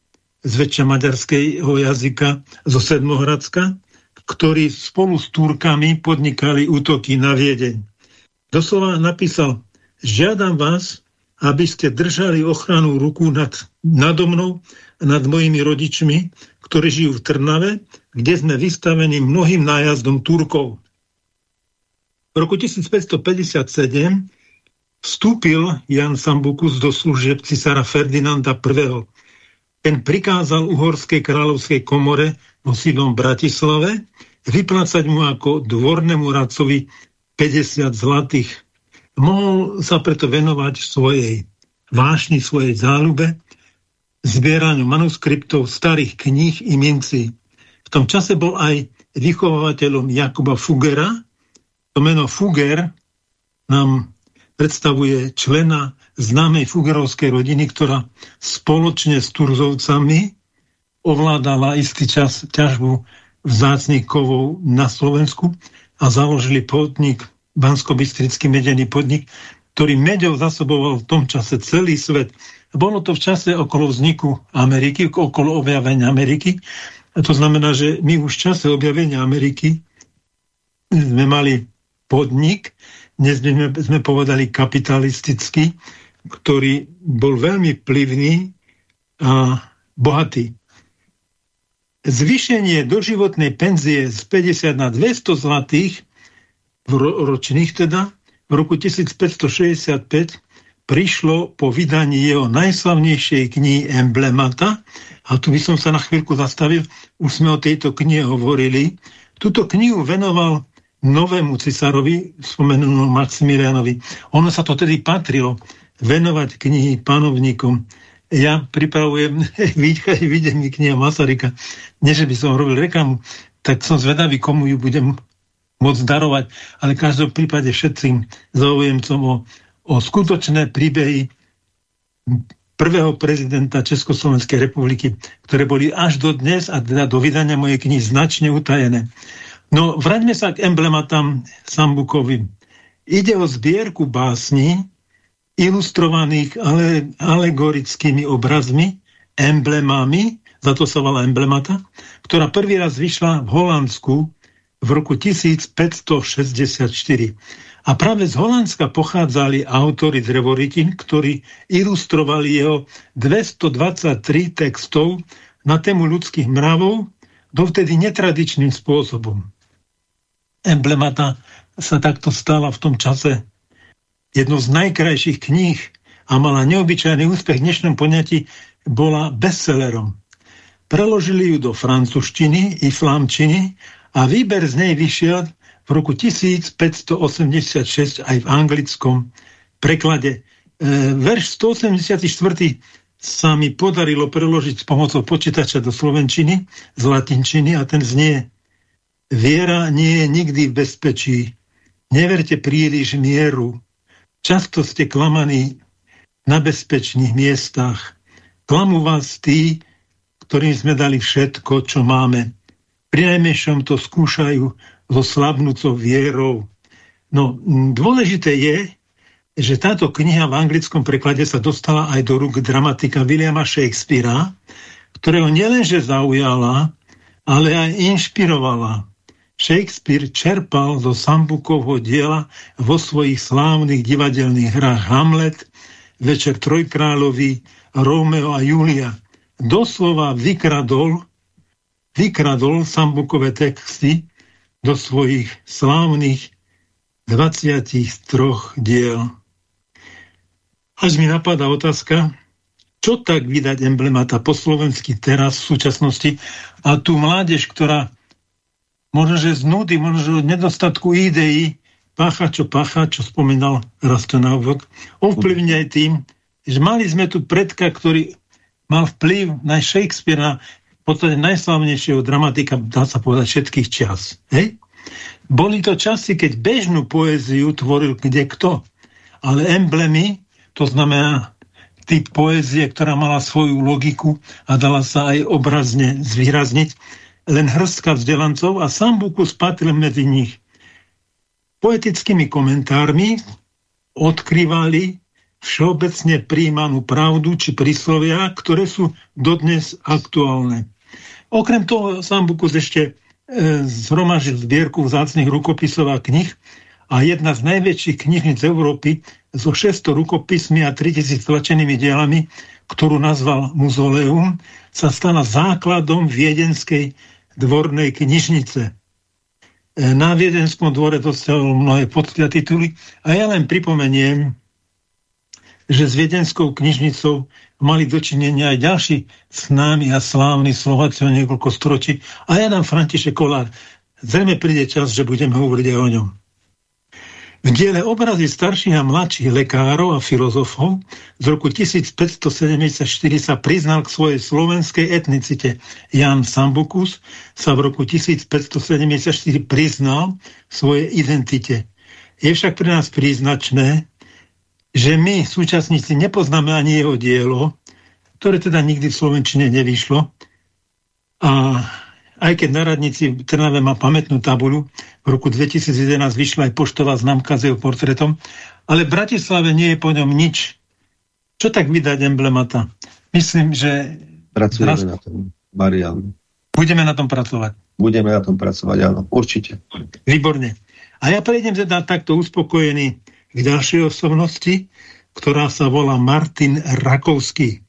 zväčša maďarského jazyka zo Sedmohradska, ktorí spolu s Turkami podnikali útoky na Viedeň. Doslova napísal, žiadam vás, aby ste držali ochranu ruku nad, nado mnou, nad mojimi rodičmi, ktorí žijú v Trnave, kde sme vystavení mnohým nájazdom Turkov. V roku 1557 vstúpil Jan Sambukus do služieb cisára Ferdinanda I. Ten prikázal uhorskej kráľovskej komore vo sídlom Bratislave vyplácať mu ako dvornému radcovi 50 zlatých Mohol sa preto venovať svojej vášni, svojej záľube, zbieraniu manuskriptov, starých kníh i mincí. V tom čase bol aj vychovateľom Jakuba Fugera. To meno Fuger nám predstavuje člena známej fugerovskej rodiny, ktorá spoločne s Turzovcami ovládala istý čas ťažbu vzácných na Slovensku a založili podnik bansko-bystrický medený podnik, ktorý medou zasoboval v tom čase celý svet. Bolo to v čase okolo vzniku Ameriky, okolo objavenia Ameriky. A to znamená, že my už v čase objavenia Ameriky sme mali podnik, dnes sme, sme povedali kapitalistický, ktorý bol veľmi vplyvný a bohatý. Zvýšenie doživotnej penzie z 50 na 200 zlatých ročných teda, v roku 1565 prišlo po vydaní jeho najslavnejšej knihy Emblemata, a tu by som sa na chvíľku zastavil, už sme o tejto knihe hovorili. Túto knihu venoval novému cisárovi, spomenul Maximilianovi. Ono sa to tedy patrilo, venovať knihy panovníkom. Ja pripravujem, vidím mi kniha Masaryka, nie že by som robil reklamu, tak som zvedavý, komu ju budem môcť darovať, ale v každom prípade všetkým zaujemcom o, o skutočné príbehy prvého prezidenta Československej republiky, ktoré boli až do dnes a teda do vydania mojej knihy značne utajené. No, vráťme sa k emblematám Sambukovi. Ide o zbierku básní, ilustrovaných ale, alegorickými obrazmi, emblemami, za to sa volá emblemata, ktorá prvý raz vyšla v Holandsku v roku 1564. A práve z Holandska pochádzali autory z Revoritin, ktorí ilustrovali jeho 223 textov na tému ľudských mravov dovtedy netradičným spôsobom. Emblemata sa takto stala v tom čase jednou z najkrajších kníh a mala neobyčajný úspech v dnešnom poňatí, bola bestsellerom. Preložili ju do francúzštiny i flámčiny a výber z nej vyšiel v roku 1586 aj v anglickom preklade. E, verš 184 sa mi podarilo preložiť s pomocou počítača do slovenčiny, z latinčiny a ten znie Viera nie je nikdy v bezpečí. Neverte príliš mieru. Často ste klamaní na bezpečných miestach. Klamú vás tí, ktorým sme dali všetko, čo máme prinajmenšom to skúšajú so slabnúcou vierou. No, dôležité je, že táto kniha v anglickom preklade sa dostala aj do rúk dramatika Williama Shakespearea, ktorého nielenže zaujala, ale aj inšpirovala. Shakespeare čerpal zo Sambukovho diela vo svojich slávnych divadelných hrách Hamlet, Večer trojkráľovi, Romeo a Julia. Doslova vykradol vykradol sambukové texty do svojich slávnych 23 diel. Až mi napadá otázka, čo tak vydať emblemata po slovensky teraz v súčasnosti a tú mládež, ktorá možno, že z nudy, možno, že od nedostatku ideí pácha, čo pácha, čo spomínal Rasto na úvod, ovplyvne aj tým, že mali sme tu predka, ktorý mal vplyv na Shakespearea, podstate najslavnejšieho dramatika, dá sa povedať, všetkých čas. Hej? Boli to časy, keď bežnú poéziu tvoril kde kto, ale emblemy, to znamená typ poézie, ktorá mala svoju logiku a dala sa aj obrazne zvýrazniť, len hrstka vzdelancov a Sambukus patril medzi nich. Poetickými komentármi odkrývali všeobecne príjmanú pravdu či príslovia, ktoré sú dodnes aktuálne. Okrem toho Sambukus ešte e, zhromažil zbierku vzácných rukopisov a knih a jedna z najväčších knižníc Európy so 600 rukopismi a 3000 tlačenými dielami, ktorú nazval Muzoleum, sa stala základom viedenskej dvornej knižnice. E, na Viedenskom dvore dostal mnohé podtituly a ja len pripomeniem, že s viedenskou knižnicou mali dočinenia aj ďalší námi a slávni Slováci o niekoľko stročí a ja dám František Kolár. Zrejme príde čas, že budeme hovoriť aj o ňom. V diele obrazy starších a mladších lekárov a filozofov z roku 1574 sa priznal k svojej slovenskej etnicite. Jan Sambukus sa v roku 1574 priznal svojej identite. Je však pre nás príznačné, že my, súčasníci, nepoznáme ani jeho dielo, ktoré teda nikdy v Slovenčine nevyšlo. A aj keď na radnici v Trnave má pamätnú tabuľu, v roku 2011 vyšla aj poštová známka s jeho portrétom, ale v Bratislave nie je po ňom nič. Čo tak vydať emblemata? Myslím, že... Pracujeme raz... na tom, Marian. Budeme na tom pracovať. Budeme na tom pracovať, áno, určite. Výborne. A ja prejdem teda takto uspokojený k ďalšej osobnosti, ktorá sa volá Martin Rakovský.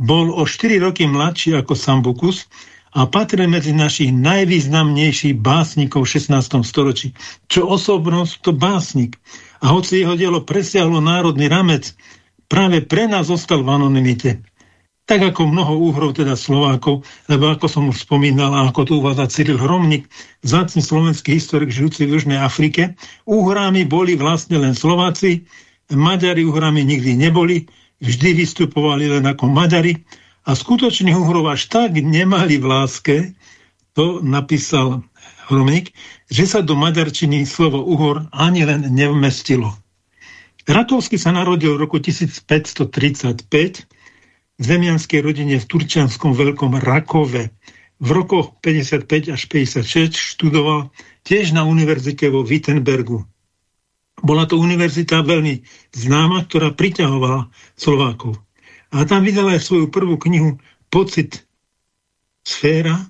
Bol o 4 roky mladší ako Sambukus a patril medzi našich najvýznamnejších básnikov v 16. storočí. Čo osobnosť, to básnik. A hoci jeho dielo presiahlo národný ramec, práve pre nás zostal v anonimite. Tak ako mnoho úhrov, teda Slovákov, lebo ako som už spomínal, a ako tu uvádza Cyril Hromnik, zácný slovenský historik žijúci v Južnej Afrike, úhrami boli vlastne len Slováci, Maďari úhrami nikdy neboli, vždy vystupovali len ako Maďari a skutočných Uhrov až tak nemali v láske, to napísal Hromnik, že sa do maďarčiny slovo Uhor ani len nevmestilo. Rakovský sa narodil v roku 1535 v zemianskej rodine v Turčianskom veľkom Rakove. V rokoch 55 až 56 študoval tiež na univerzite vo Wittenbergu. Bola to univerzita veľmi známa, ktorá priťahovala Slovákov. A tam vydala aj svoju prvú knihu Pocit sféra,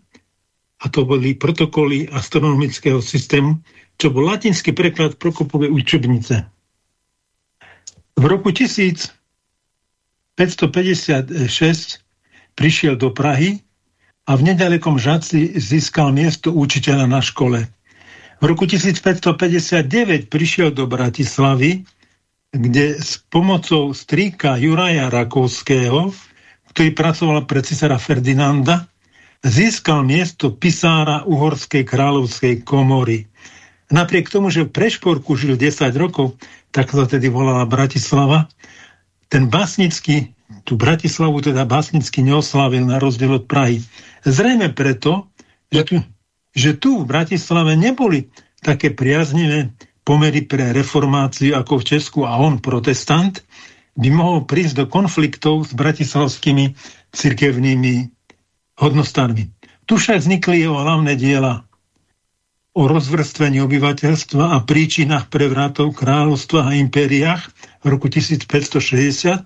a to boli protokoly astronomického systému, čo bol latinský preklad Prokopovej učebnice. V roku 1556 prišiel do Prahy a v nedalekom Žaci získal miesto učiteľa na škole. V roku 1559 prišiel do Bratislavy kde s pomocou strýka Juraja Rakovského, ktorý pracoval pre cisára Ferdinanda, získal miesto pisára Uhorskej kráľovskej komory. Napriek tomu, že v Prešporku žil 10 rokov, tak sa tedy volala Bratislava, ten básnický, tú Bratislavu teda básnicky neoslavil na rozdiel od Prahy. Zrejme preto, že tu, že tu v Bratislave neboli také priaznivé pomery pre reformáciu ako v Česku a on protestant, by mohol prísť do konfliktov s bratislavskými cirkevnými hodnostármi. Tu však vznikli jeho hlavné diela o rozvrstvení obyvateľstva a príčinách prevratov kráľovstva a impériách v roku 1560,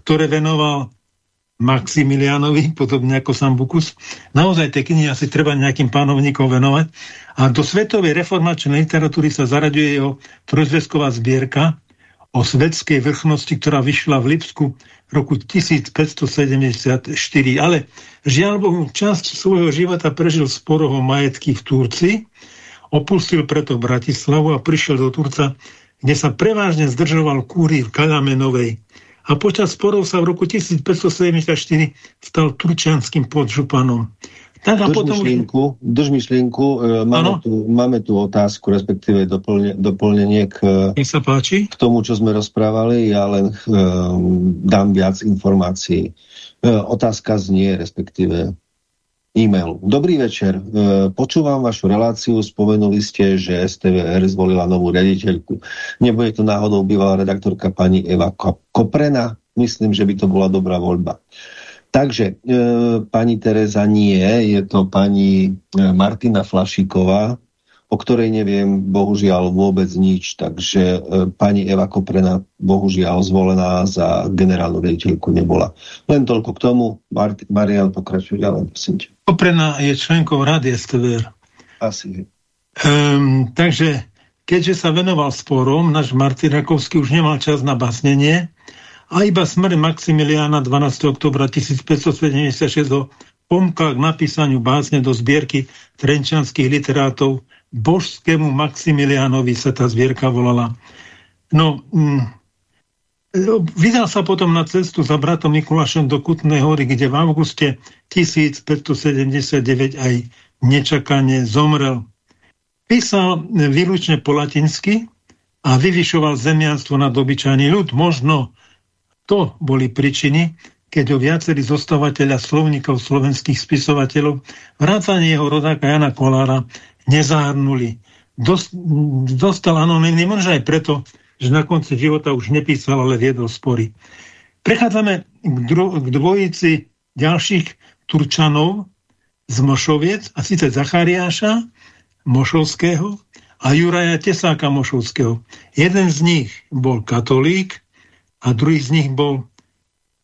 ktoré venoval Maximilianovi, podobne ako Sambukus. Naozaj tie knihy asi treba nejakým pánovníkom venovať. A do svetovej reformačnej literatúry sa zaraďuje jeho trojzvesková zbierka o svetskej vrchnosti, ktorá vyšla v Lipsku v roku 1574. Ale žiaľ Bohu, časť svojho života prežil sporoho majetky v Turci, opustil preto Bratislavu a prišiel do Turca, kde sa prevážne zdržoval kúry v Kalamenovej a počas sporov sa v roku 1574 stal turčianským podžupanom. Tak a drž potom... myšlienku, drž myšlienku e, máme, tu, máme tu otázku, respektíve doplne, doplnenie k, sa páči. k tomu, čo sme rozprávali. Ja len e, dám viac informácií. E, otázka znie, respektíve e-mail. Dobrý večer. E, počúvam vašu reláciu. Spomenuli ste, že STVR zvolila novú rediteľku. Nebude to náhodou bývalá redaktorka pani Eva Koprena? Myslím, že by to bola dobrá voľba. Takže e, pani Teresa nie, je to pani e, Martina Flašíková, o ktorej neviem bohužiaľ vôbec nič, takže e, pani Eva Koprena bohužiaľ zvolená za generálnu riaditeľku nebola. Len toľko k tomu. Mar Marian, pokračuj ďalej, prosím ťa. Koprena je členkou Rady STVR. Asi. Um, takže keďže sa venoval sporom, náš Martin Rakovský už nemal čas na basnenie, a iba smrť Maximiliána 12. oktobra 1576 ho pomkal k napísaniu básne do zbierky trenčanských literátov božskému Maximiliánovi sa tá zbierka volala. No, mm, vydal sa potom na cestu za bratom Mikulášom do Kutnej hory, kde v auguste 1579 aj nečakane zomrel. Písal výlučne po latinsky a vyvyšoval zemianstvo nad obyčajný ľud. Možno to boli príčiny, keď ho viacerí zostávateľia slovníkov slovenských spisovateľov vrátane jeho rodáka Jana Kolára nezahrnuli. Dost, dostal anonimný, možno aj preto, že na konci života už nepísal, ale viedol spory. Prechádzame k, dro, k dvojici ďalších Turčanov z Mošoviec, a síce Zachariáša Mošovského a Juraja Tesáka Mošovského. Jeden z nich bol katolík, a druhý z nich bol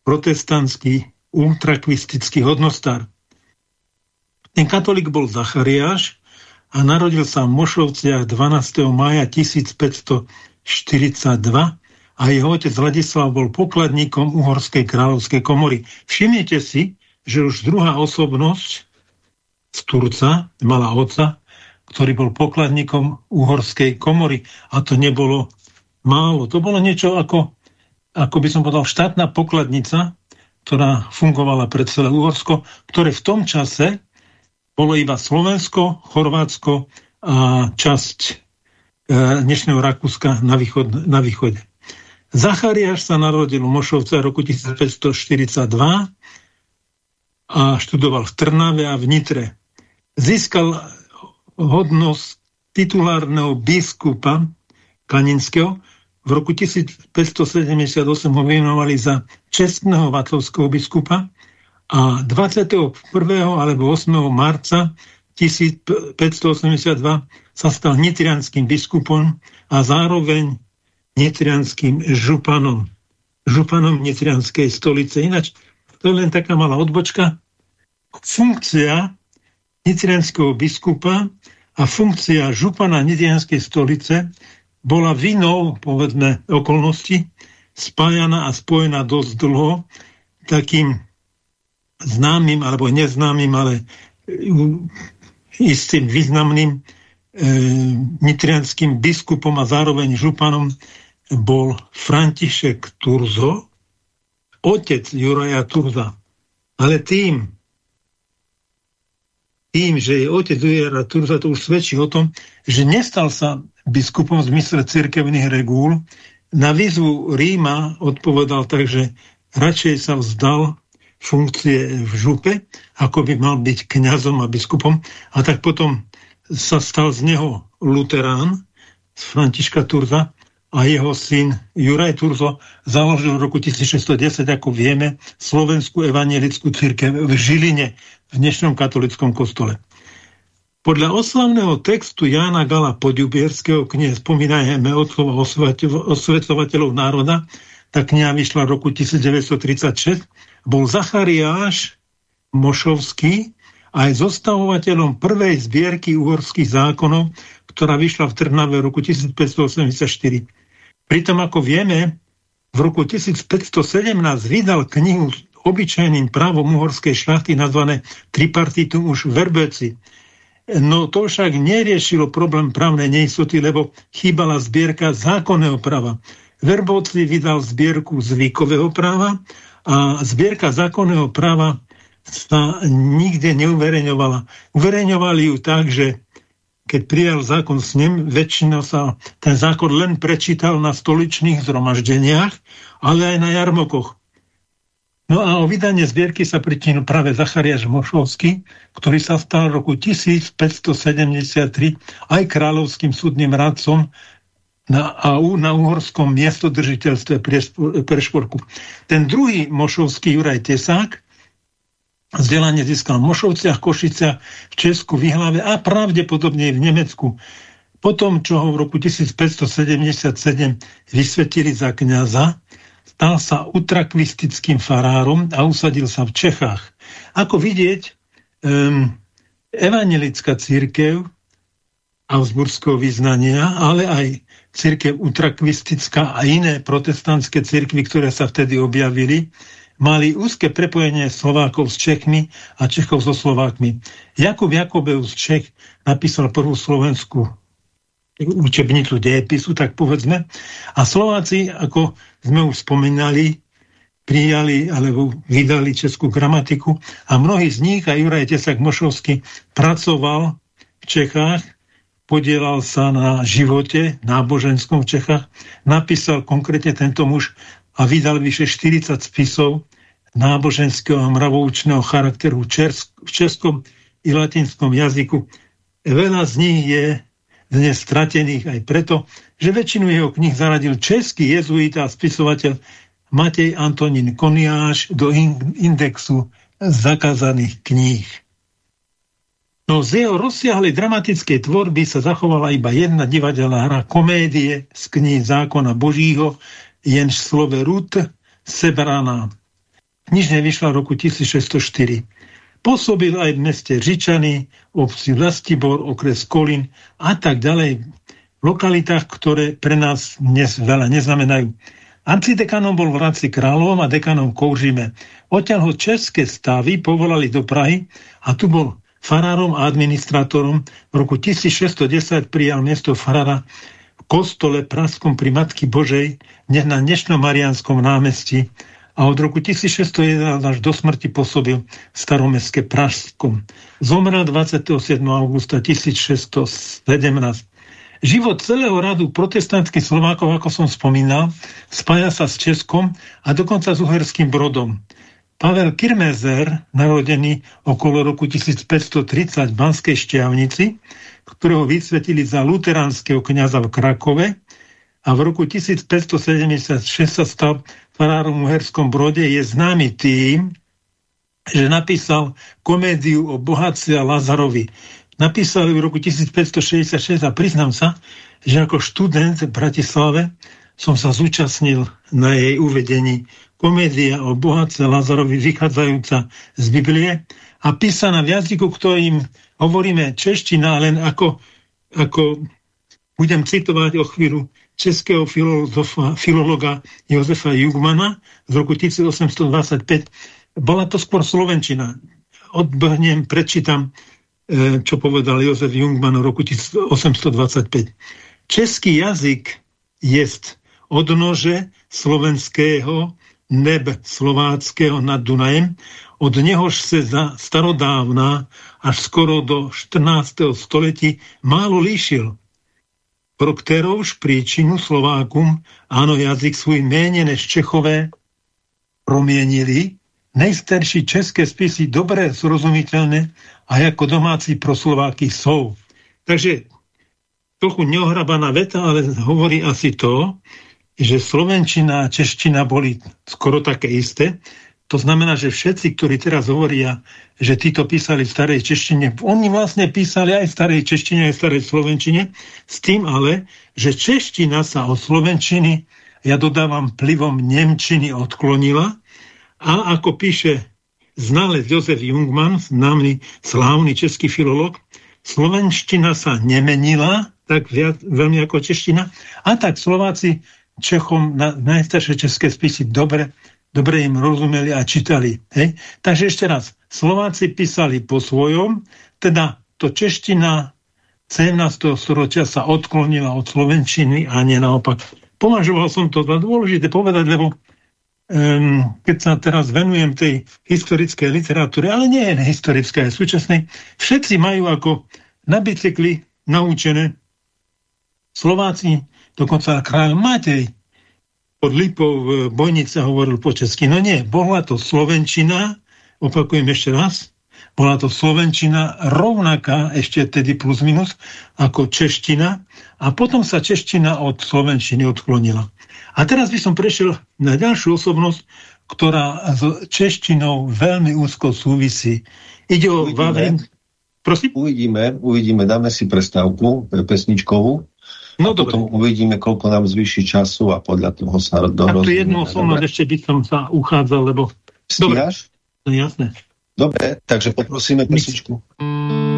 protestantský ultrakvistický hodnostár. Ten katolík bol Zachariáš a narodil sa v Mošovciach 12. maja 1542 a jeho otec Ladislav bol pokladníkom Uhorskej kráľovskej komory. Všimnite si, že už druhá osobnosť z Turca mala otca, ktorý bol pokladníkom Uhorskej komory a to nebolo málo. To bolo niečo ako ako by som povedal, štátna pokladnica, ktorá fungovala pre celé Uhorsko, ktoré v tom čase bolo iba Slovensko, Chorvátsko a časť e, dnešného Rakúska na, východ, na východe. Zachariáš sa narodil v Mošovce roku 1542 a študoval v Trnave a v Nitre. Získal hodnosť titulárneho biskupa Kaninského v roku 1578 ho vymenovali za čestného vatovského biskupa a 21. alebo 8. marca 1582 sa stal nitrianským biskupom a zároveň nitrianským županom. Županom nitrianskej stolice. Ináč, to je len taká malá odbočka. Funkcia nitrianského biskupa a funkcia župana nitrianskej stolice bola vinou, povedzme, okolnosti spájana a spojená dosť dlho takým známym alebo neznámym, ale istým významným e, nitrianským biskupom a zároveň županom bol František Turzo, otec Juraja Turza. Ale tým, tým, že je otec Juraja Turza, to už svedčí o tom, že nestal sa biskupom v zmysle cirkevných regúl. Na výzvu Ríma odpovedal tak, že radšej sa vzdal funkcie v župe, ako by mal byť kňazom a biskupom. A tak potom sa stal z neho luterán, z Františka Turza, a jeho syn Juraj Turzo založil v roku 1610, ako vieme, Slovenskú evangelickú církev v Žiline, v dnešnom katolickom kostole. Podľa oslavného textu Jána Gala Podjubierského knihe spomínajme od slova osvetľovateľov národa, tá kniha vyšla v roku 1936, bol Zachariáš Mošovský aj zostavovateľom prvej zbierky uhorských zákonov, ktorá vyšla v Trnave v roku 1584. Pritom, ako vieme, v roku 1517 vydal knihu obyčajným právom uhorskej šlachty nazvané Tripartitum už verbeci, No to však neriešilo problém právnej neistoty, lebo chýbala zbierka zákonného práva. Verbovci vydal zbierku zvykového práva a zbierka zákonného práva sa nikde neuverejňovala. Uverejňovali ju tak, že keď prijal zákon s ním, väčšina sa ten zákon len prečítal na stoličných zhromaždeniach, ale aj na jarmokoch. No a o vydanie zbierky sa pričinil práve Zachariáš Mošovský, ktorý sa stal v roku 1573 aj kráľovským súdnym radcom na, a na uhorskom miestodržiteľstve Prešporku. Ten druhý Mošovský Juraj Tesák Vzdelanie získal v Mošovciach, Košiciach, v Česku, v Ihlave a pravdepodobne v Nemecku. Potom, čo ho v roku 1577 vysvetili za kniaza, stal sa utrakvistickým farárom a usadil sa v Čechách. Ako vidieť, um, evangelická církev Augsburského vyznania, ale aj církev utrakvistická a iné protestantské církvy, ktoré sa vtedy objavili, mali úzke prepojenie Slovákov s Čechmi a Čechov so Slovákmi. Jakub Jakobeus Čech napísal prvú slovenskú učebnicu dejepisu, tak povedzme. A Slováci, ako sme už spomínali, prijali alebo vydali českú gramatiku a mnohí z nich, a Juraj Tesak Mošovský, pracoval v Čechách podielal sa na živote náboženskom v Čechách, napísal konkrétne tento muž a vydal vyše 40 spisov náboženského a mravoučného charakteru v českom i latinskom jazyku. Veľa z nich je dnes stratených aj preto, že väčšinu jeho knih zaradil český jezuita a spisovateľ Matej Antonín Koniáš do indexu zakázaných kníh. No z jeho rozsiahlej dramatickej tvorby sa zachovala iba jedna divadelná hra komédie z kníh zákona Božího, jenž slove Rut sebraná. Knižne vyšla v roku 1604. Pôsobil aj v meste Žičany, obci Vlastibor, okres Kolín a tak ďalej v lokalitách, ktoré pre nás dnes veľa neznamenajú. Arcidekanom bol v Hradci Kráľovom a dekanom Kouřime. Odtiaľ ho české stavy povolali do Prahy a tu bol farárom a administrátorom. V roku 1610 prijal miesto farára v kostole Praskom pri Matky Božej, na dnešnom Marianskom námestí a od roku 1611 až do smrti pôsobil staromestské Pražskom. Zomrel 27. augusta 1617. Život celého radu protestantských Slovákov, ako som spomínal, spája sa s Českom a dokonca s Uherským Brodom. Pavel Kirmezer, narodený okolo roku 1530 v Banskej Šťavnici, ktorého vysvetili za luteránskeho kniaza v Krakove a v roku 1576 sa stal farárom v Uherskom Brode, je známy tým, že napísal komédiu o bohatci a Lazarovi. Napísal v roku 1566 a priznám sa, že ako študent v Bratislave som sa zúčastnil na jej uvedení komédia o bohatce Lazarovi vychádzajúca z Biblie a písaná v jazyku, ktorým hovoríme čeština, len ako, ako budem citovať o chvíľu českého filozofa, filologa Jozefa Jugmana z roku 1825. Bola to skôr Slovenčina. Odbehnem, prečítam, e, čo povedal Jozef Jungman v roku 1825. Český jazyk jest odnože slovenského neb slováckého nad Dunajem, od nehož se za starodávna až skoro do 14. století málo líšil. Pro kterouž príčinu Slovákum, áno, jazyk svůj méně než Čechové promienili, nejstarší české spisy dobré, zrozumiteľné a ako domáci pro Slováky jsou. Takže trochu neohrabaná veta, ale hovorí asi to, že slovenčina a čeština boli skoro také isté. To znamená, že všetci, ktorí teraz hovoria, že títo písali v starej češtine, oni vlastne písali aj v starej češtine, aj v starej slovenčine, s tým ale, že čeština sa od slovenčiny, ja dodávam plivom nemčiny odklonila a ako píše znalec Jozef Jungmann, známy slávny český filolog, slovenština sa nemenila tak viac, veľmi ako čeština a tak Slováci Čechom na najstaršie české spisy dobre, dobre im rozumeli a čítali. Hej? Takže ešte raz, Slováci písali po svojom, teda to čeština 17. storočia sa odklonila od slovenčiny a nie naopak. Považoval som to za dôležité povedať, lebo um, keď sa teraz venujem tej historickej literatúre, ale nie je historické, aj súčasnej, všetci majú ako na bicykli naučené Slováci Dokonca kráľ Matej pod Lipou v Bojnice hovoril po česky. No nie, bola to Slovenčina, opakujem ešte raz, Bola to Slovenčina rovnaká, ešte tedy plus minus, ako čeština a potom sa čeština od Slovenčiny odklonila. A teraz by som prešiel na ďalšiu osobnosť, ktorá s češtinou veľmi úzko súvisí. Ide o Vavrin. Prosím? Uvidíme, uvidíme, dáme si prestávku pesničkovú. No a dobre. potom uvidíme, koľko nám zvýši času a podľa toho sa dohrozíme. A tu jednu osobnosť ešte by som sa uchádzal, lebo... Stíhaš? Dobre, no jasné. Dobre, takže poprosíme pesničku. My...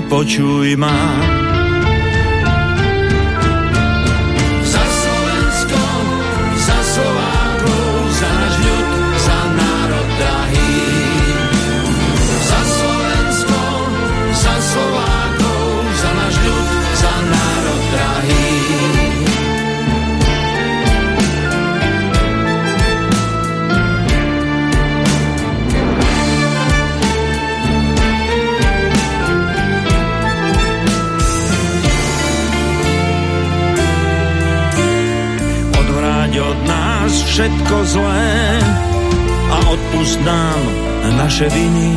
vypočuj ma. Všetko zlé a odpust nám naše viny.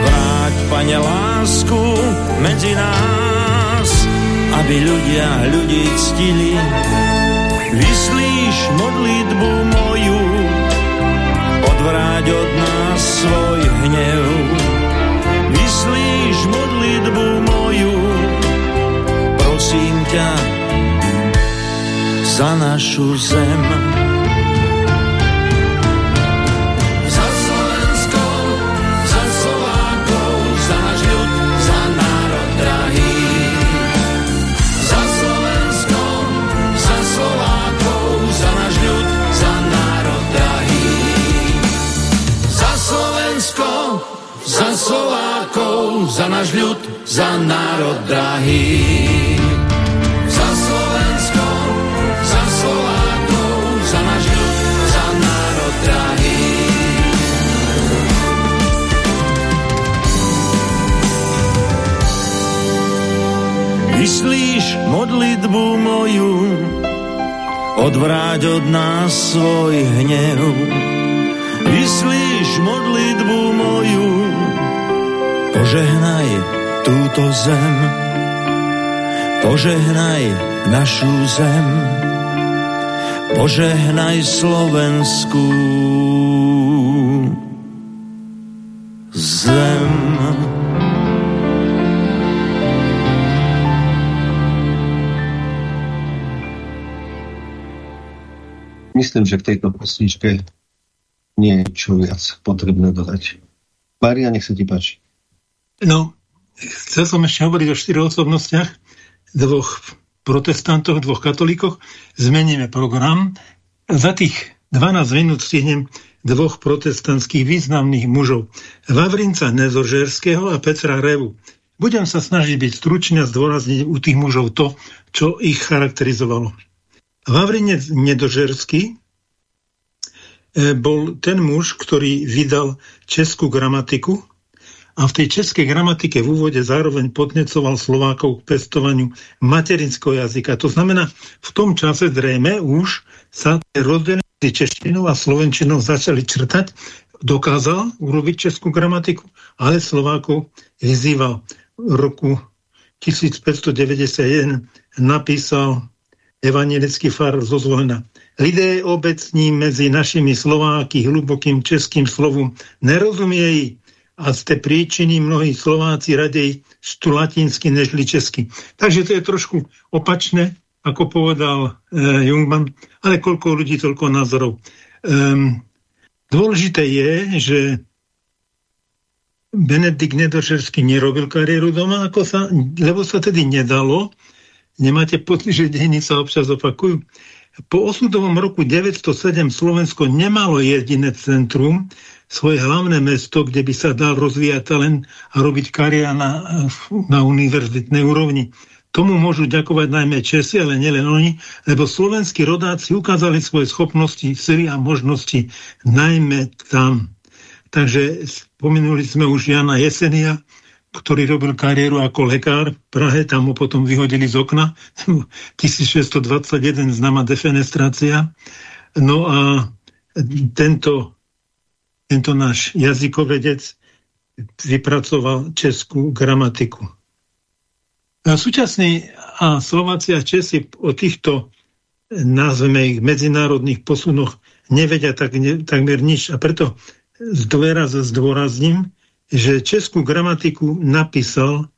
Vráť, Pane, lásku medzi nás, aby ľudia ľudí ctili. Vyslíš modlitbu moju, odvráť od nás svoj hnev. Za našu zem. Za Slovensko, za Slovákov, za náš ľud, za národ drahý. Za Slovensko, za Slovákov, za náš ľud, za národ drahý. Za Slovensko, za Slovákov, za náš ľud, za národ drahý. Vyslíš modlitbu moju, odvráť od nás svoj hnev. Vyslíš modlitbu moju, požehnaj túto zem, požehnaj našu zem, požehnaj Slovensku zem. Myslím, že k tejto pesničke nie je čo viac potrebné dodať. Maria, nech sa ti páči. No, chcel som ešte hovoriť o štyroch osobnostiach, dvoch protestantoch, dvoch katolíkoch. Zmeníme program. Za tých 12 minút stihnem dvoch protestantských významných mužov, Vavrinca Nezožerského a Petra Revu. Budem sa snažiť byť stručný a zdôrazniť u tých mužov to, čo ich charakterizovalo. Vavrinec Nedožerský e, bol ten muž, ktorý vydal českú gramatiku a v tej českej gramatike v úvode zároveň podnecoval Slovákov k pestovaniu materinského jazyka. To znamená, v tom čase zrejme už sa rozdelenie češtinou a slovenčinou začali črtať, dokázal urobiť českú gramatiku, ale Slovákov vyzýval v roku 1591 napísal evangelický far zo Zvolena. Lidé obecní mezi našimi Slováky hlubokým českým slovom nerozumiejí a z té príčiny mnohí Slováci radej sú latinsky nežli česky. Takže to je trošku opačné, ako povedal e, Jungmann, ale koľko ľudí, toľko názorov. Ehm, dôležité je, že Benedikt Nedošerský nerobil kariéru doma, ako sa, lebo sa tedy nedalo. Nemáte pocit, že dejiny sa občas opakujú? Po osudovom roku 907 Slovensko nemalo jediné centrum, svoje hlavné mesto, kde by sa dal rozvíjať talent a robiť kariéra na, na univerzitnej úrovni. Tomu môžu ďakovať najmä Česi, ale nielen oni, lebo slovenskí rodáci ukázali svoje schopnosti, sily a možnosti najmä tam. Takže spomenuli sme už Jana Jesenia, ktorý robil kariéru ako lekár v Prahe, tam ho potom vyhodili z okna, 1621 známa defenestrácia. No a tento tento náš jazykovedec vypracoval českú gramatiku. A súčasní a Slováci a Česi o týchto nazveme ich medzinárodných posunoch nevedia tak, ne, takmer nič. A preto zdôraz zdôrazním, že českú gramatiku napísal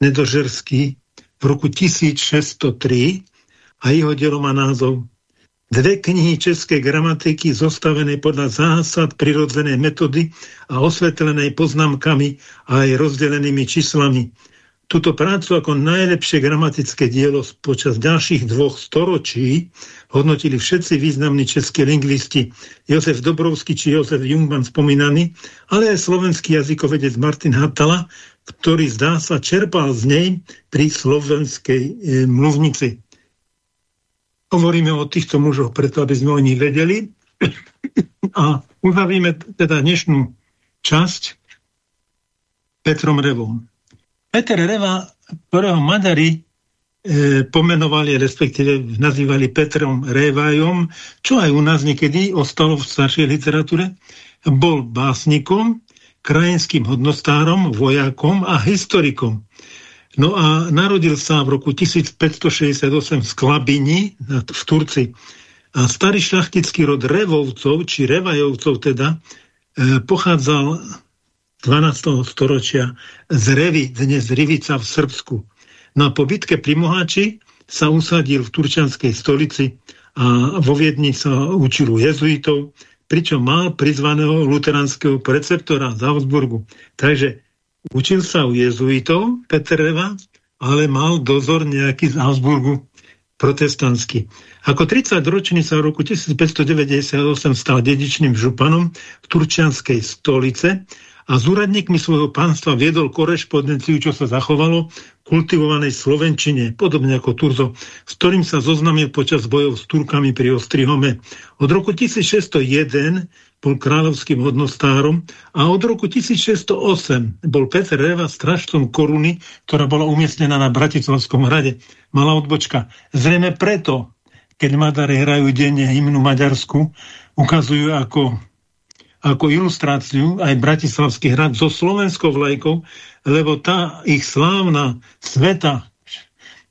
Nedožerský v roku 1603 a jeho dielo má názov Dve knihy českej gramatiky zostavené podľa zásad prirodzenej metody a osvetlenej poznámkami a aj rozdelenými číslami. Tuto prácu ako najlepšie gramatické dielo počas ďalších dvoch storočí hodnotili všetci významní českí lingvisti Jozef Dobrovský či Jozef Jungman spomínaný, ale aj slovenský jazykovedec Martin Hatala, ktorý zdá sa čerpal z nej pri slovenskej e, mluvnici. Hovoríme o týchto mužoch preto, aby sme o nich vedeli. A uzavíme teda dnešnú časť Petrom Revom. Peter Reva, ktorého Maďari e, pomenovali, respektíve nazývali Petrom Revajom, čo aj u nás niekedy ostalo v staršej literatúre, bol básnikom, krajinským hodnostárom, vojakom a historikom. No a narodil sa v roku 1568 v Klabini v Turci. A starý šlachtický rod Revovcov, či Revajovcov teda, e, pochádzal 12. storočia z Revy, dnes Rivica v Srbsku. No a po bitke pri Mohači sa usadil v turčanskej stolici a vo Viedni sa učil jezuitov, pričom mal prizvaného luteránskeho preceptora z Augsburgu. Takže Učil sa u jezuitov Petreva, ale mal dozor nejaký z Augsburgu protestantský. Ako 30-ročný sa v roku 1598 stal dedičným županom v Turčianskej stolice a s úradníkmi svojho pánstva viedol korešpondenciu, čo sa zachovalo kultivovanej Slovenčine, podobne ako Turzo, s ktorým sa zoznamil počas bojov s Turkami pri Ostrihome. Od roku 1601 bol kráľovským hodnostárom a od roku 1608 bol Peter Reva stražcom koruny, ktorá bola umiestnená na Bratislavskom hrade. Malá odbočka. Zrejme preto, keď Madare hrajú denne hymnu Maďarsku, ukazujú ako, ako ilustráciu aj Bratislavský hrad so slovenskou vlajkou, lebo tá ich slávna sveta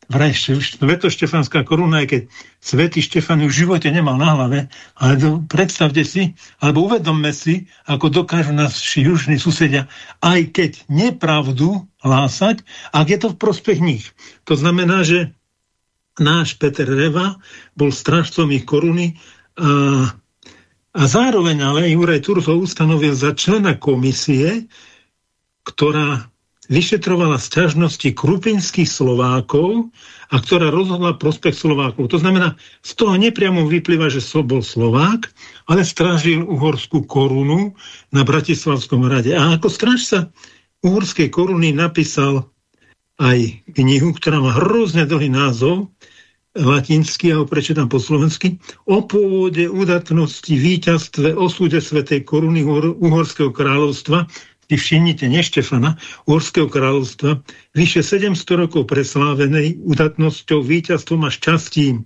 vraj Svetoštefanská koruna, aj keď svätý Štefan v živote nemal na hlave, ale do, predstavte si, alebo uvedomme si, ako dokážu naši južní susedia, aj keď nepravdu hlásať, ak je to v prospech nich. To znamená, že náš Peter Reva bol strážcom ich koruny a, a zároveň ale Juraj Turzo ustanovil za člena komisie, ktorá vyšetrovala sťažnosti krupinských Slovákov a ktorá rozhodla prospech Slovákov. To znamená, z toho nepriamo vyplýva, že som bol Slovák, ale strážil uhorskú korunu na Bratislavskom rade. A ako strážca uhorskej koruny napísal aj knihu, ktorá má hrozne dlhý názov, latinský, a ho prečítam po slovensky, o pôvode, udatnosti, víťazstve, osude Svetej koruny Uhorského kráľovstva si všimnite, nie Štefana, Uhorského kráľovstva, vyše 700 rokov preslávenej udatnosťou, víťazstvom a šťastím.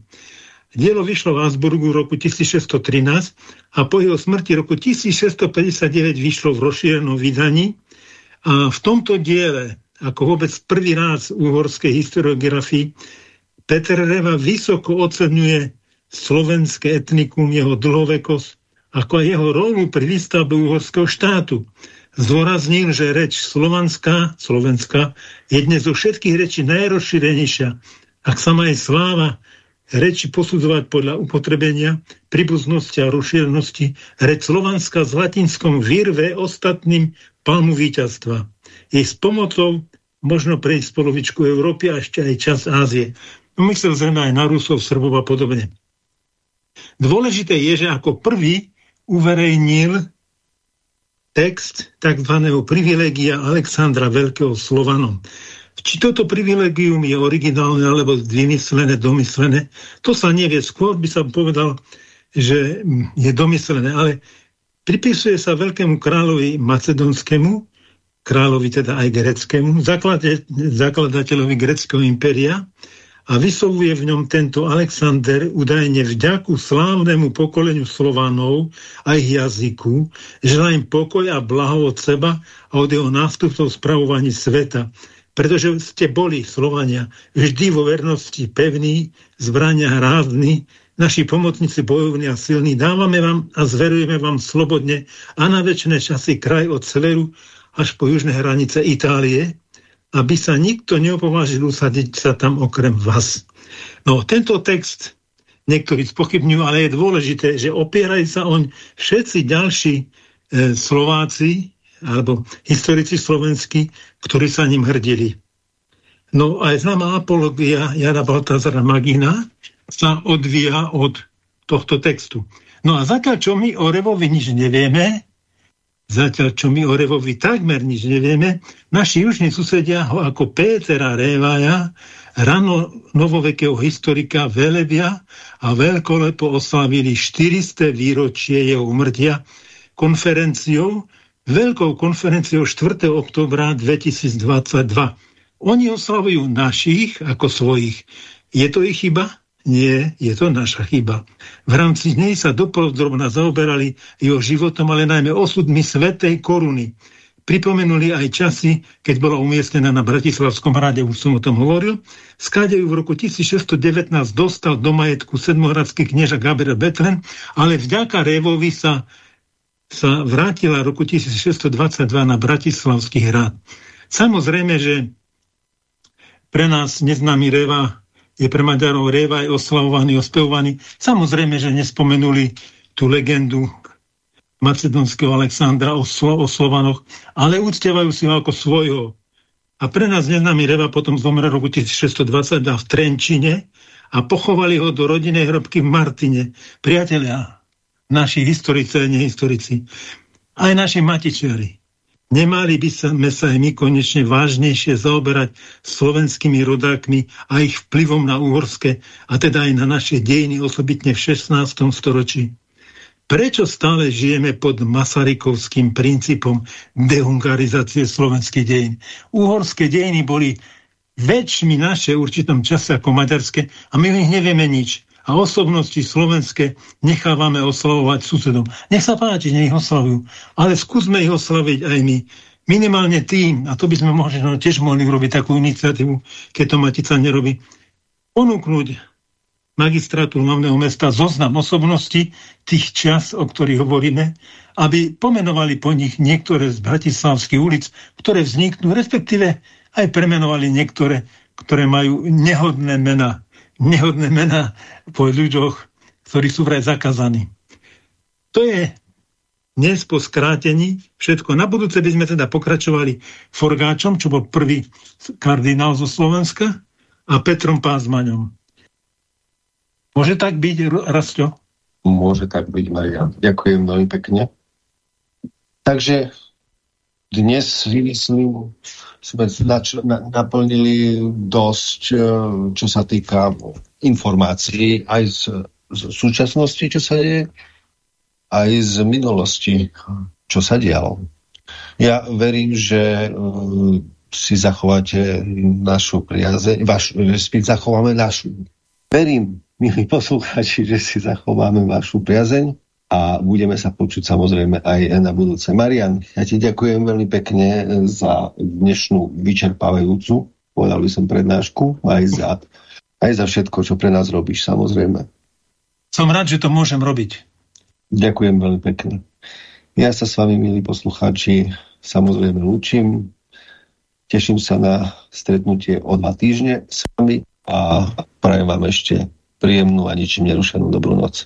Dielo vyšlo v Asburgu v roku 1613 a po jeho smrti roku 1659 vyšlo v rozšírenom vydaní. A v tomto diele, ako vôbec prvý raz v uhorskej historiografii, Peter Reva vysoko oceňuje slovenské etnikum, jeho dlhovekosť, ako aj jeho rolu pri výstavbe uhorského štátu zdôraznil, že reč slovanská, slovenská, je dnes zo všetkých rečí najrozšírenejšia. Ak sa má aj sláva reči posudzovať podľa upotrebenia, príbuznosti a rozšírenosti, reč slovanská s latinskom vyrve ostatným palmu víťazstva. Jej s pomocou možno prejsť polovičku Európy a ešte aj čas Ázie. No, myslel zrejme aj na Rusov, Srbov a podobne. Dôležité je, že ako prvý uverejnil text tzv. privilegia Alexandra Veľkého Slovanom. Či toto privilegium je originálne alebo vymyslené, domyslené, to sa nevie. Skôr by sa povedal, že je domyslené, ale pripisuje sa veľkému kráľovi macedonskému, kráľovi teda aj greckému, zakladateľovi greckého impéria, a vyslovuje v ňom tento Alexander údajne vďaku slávnemu pokoleniu Slovanov a ich jazyku, želá im pokoj a blaho od seba a od jeho nástupcov spravovaní sveta, pretože ste boli Slovania vždy vo vernosti pevní, zbrania hrádni, naši pomocníci bojovní a silní, dávame vám a zverujeme vám slobodne a na väčšie časy kraj od severu až po južné hranice Itálie, aby sa nikto neopovážil usadiť sa tam okrem vás. No, tento text niektorí spochybňujú, ale je dôležité, že opierajú sa oň všetci ďalší e, Slováci alebo historici slovenskí, ktorí sa ním hrdili. No aj známa apologia Jana Baltazara Magina sa odvíja od tohto textu. No a zatiaľ, čo my o Revovi nič nevieme, Zatiaľ, čo my o Revovi takmer nič nevieme, naši južní susedia ho ako Pétera Révaja, rano novovekého historika velebia a veľkolepo oslavili 400. výročie jeho umrtia konferenciou, veľkou konferenciou 4. oktobra 2022. Oni oslavujú našich ako svojich. Je to ich chyba? Nie, je to naša chyba. V rámci nej sa dopodrobne zaoberali jeho životom, ale najmä osudmi Svetej koruny. Pripomenuli aj časy, keď bola umiestnená na Bratislavskom hrade, už som o tom hovoril. Skáde ju v roku 1619 dostal do majetku sedmohradský knieža Gabriel Betlen, ale vďaka Révovi sa, sa vrátila roku 1622 na Bratislavský hrad. Samozrejme, že pre nás neznámy Reva je pre Maďarov Révaj oslavovaný, ospevovaný. Samozrejme, že nespomenuli tú legendu macedonského Alexandra o, Slo o Slovanoch, ale úctievajú si ho ako svojho. A pre nás neznámy Reva potom zomrel roku 1622 v Trenčine a pochovali ho do rodinej hrobky v Martine. Priatelia, naši historici a nehistorici, aj naši matičeri, Nemali by sme sa aj my konečne vážnejšie zaoberať slovenskými rodákmi a ich vplyvom na uhorské, a teda aj na naše dejiny, osobitne v 16. storočí. Prečo stále žijeme pod masarykovským princípom dehungarizácie slovenských dejín? Uhorské dejiny boli väčšmi naše v určitom čase ako maďarské a my o nich nevieme nič a osobnosti slovenské nechávame oslavovať susedom. Nech sa páči, nech oslavujú, ale skúsme ich oslaviť aj my. Minimálne tým, a to by sme možno tiež mohli urobiť takú iniciatívu, keď to Matica nerobí, ponúknuť magistrátu hlavného mesta zoznam osobností tých čas, o ktorých hovoríme, aby pomenovali po nich niektoré z bratislavských ulic, ktoré vzniknú, respektíve aj premenovali niektoré, ktoré majú nehodné mená nehodné mená po ľuďoch, ktorí sú vraj zakázaní. To je dnes po skrátení všetko. Na budúce by sme teda pokračovali Forgáčom, čo bol prvý kardinál zo Slovenska, a Petrom Pázmaňom. Môže tak byť, Rasto? Môže tak byť, Maria. Ďakujem veľmi pekne. Takže dnes, myslím, sme naplnili dosť, e, čo sa týka informácií aj z, z súčasnosti, čo sa deje, aj z minulosti, čo sa dialo. Ja verím, že uh, si zachováte našu priazeň, vaš, zachováme našu. Verím, milí poslucháči, že si zachováme vašu priazeň a budeme sa počuť samozrejme aj na budúce. Marian, ja ti ďakujem veľmi pekne za dnešnú vyčerpávajúcu, povedal by som prednášku, aj za, aj za všetko, čo pre nás robíš, samozrejme. Som rád, že to môžem robiť. Ďakujem veľmi pekne. Ja sa s vami, milí poslucháči, samozrejme lúčim. Teším sa na stretnutie o dva týždne s vami a prajem vám ešte príjemnú a ničím nerušenú dobrú noc.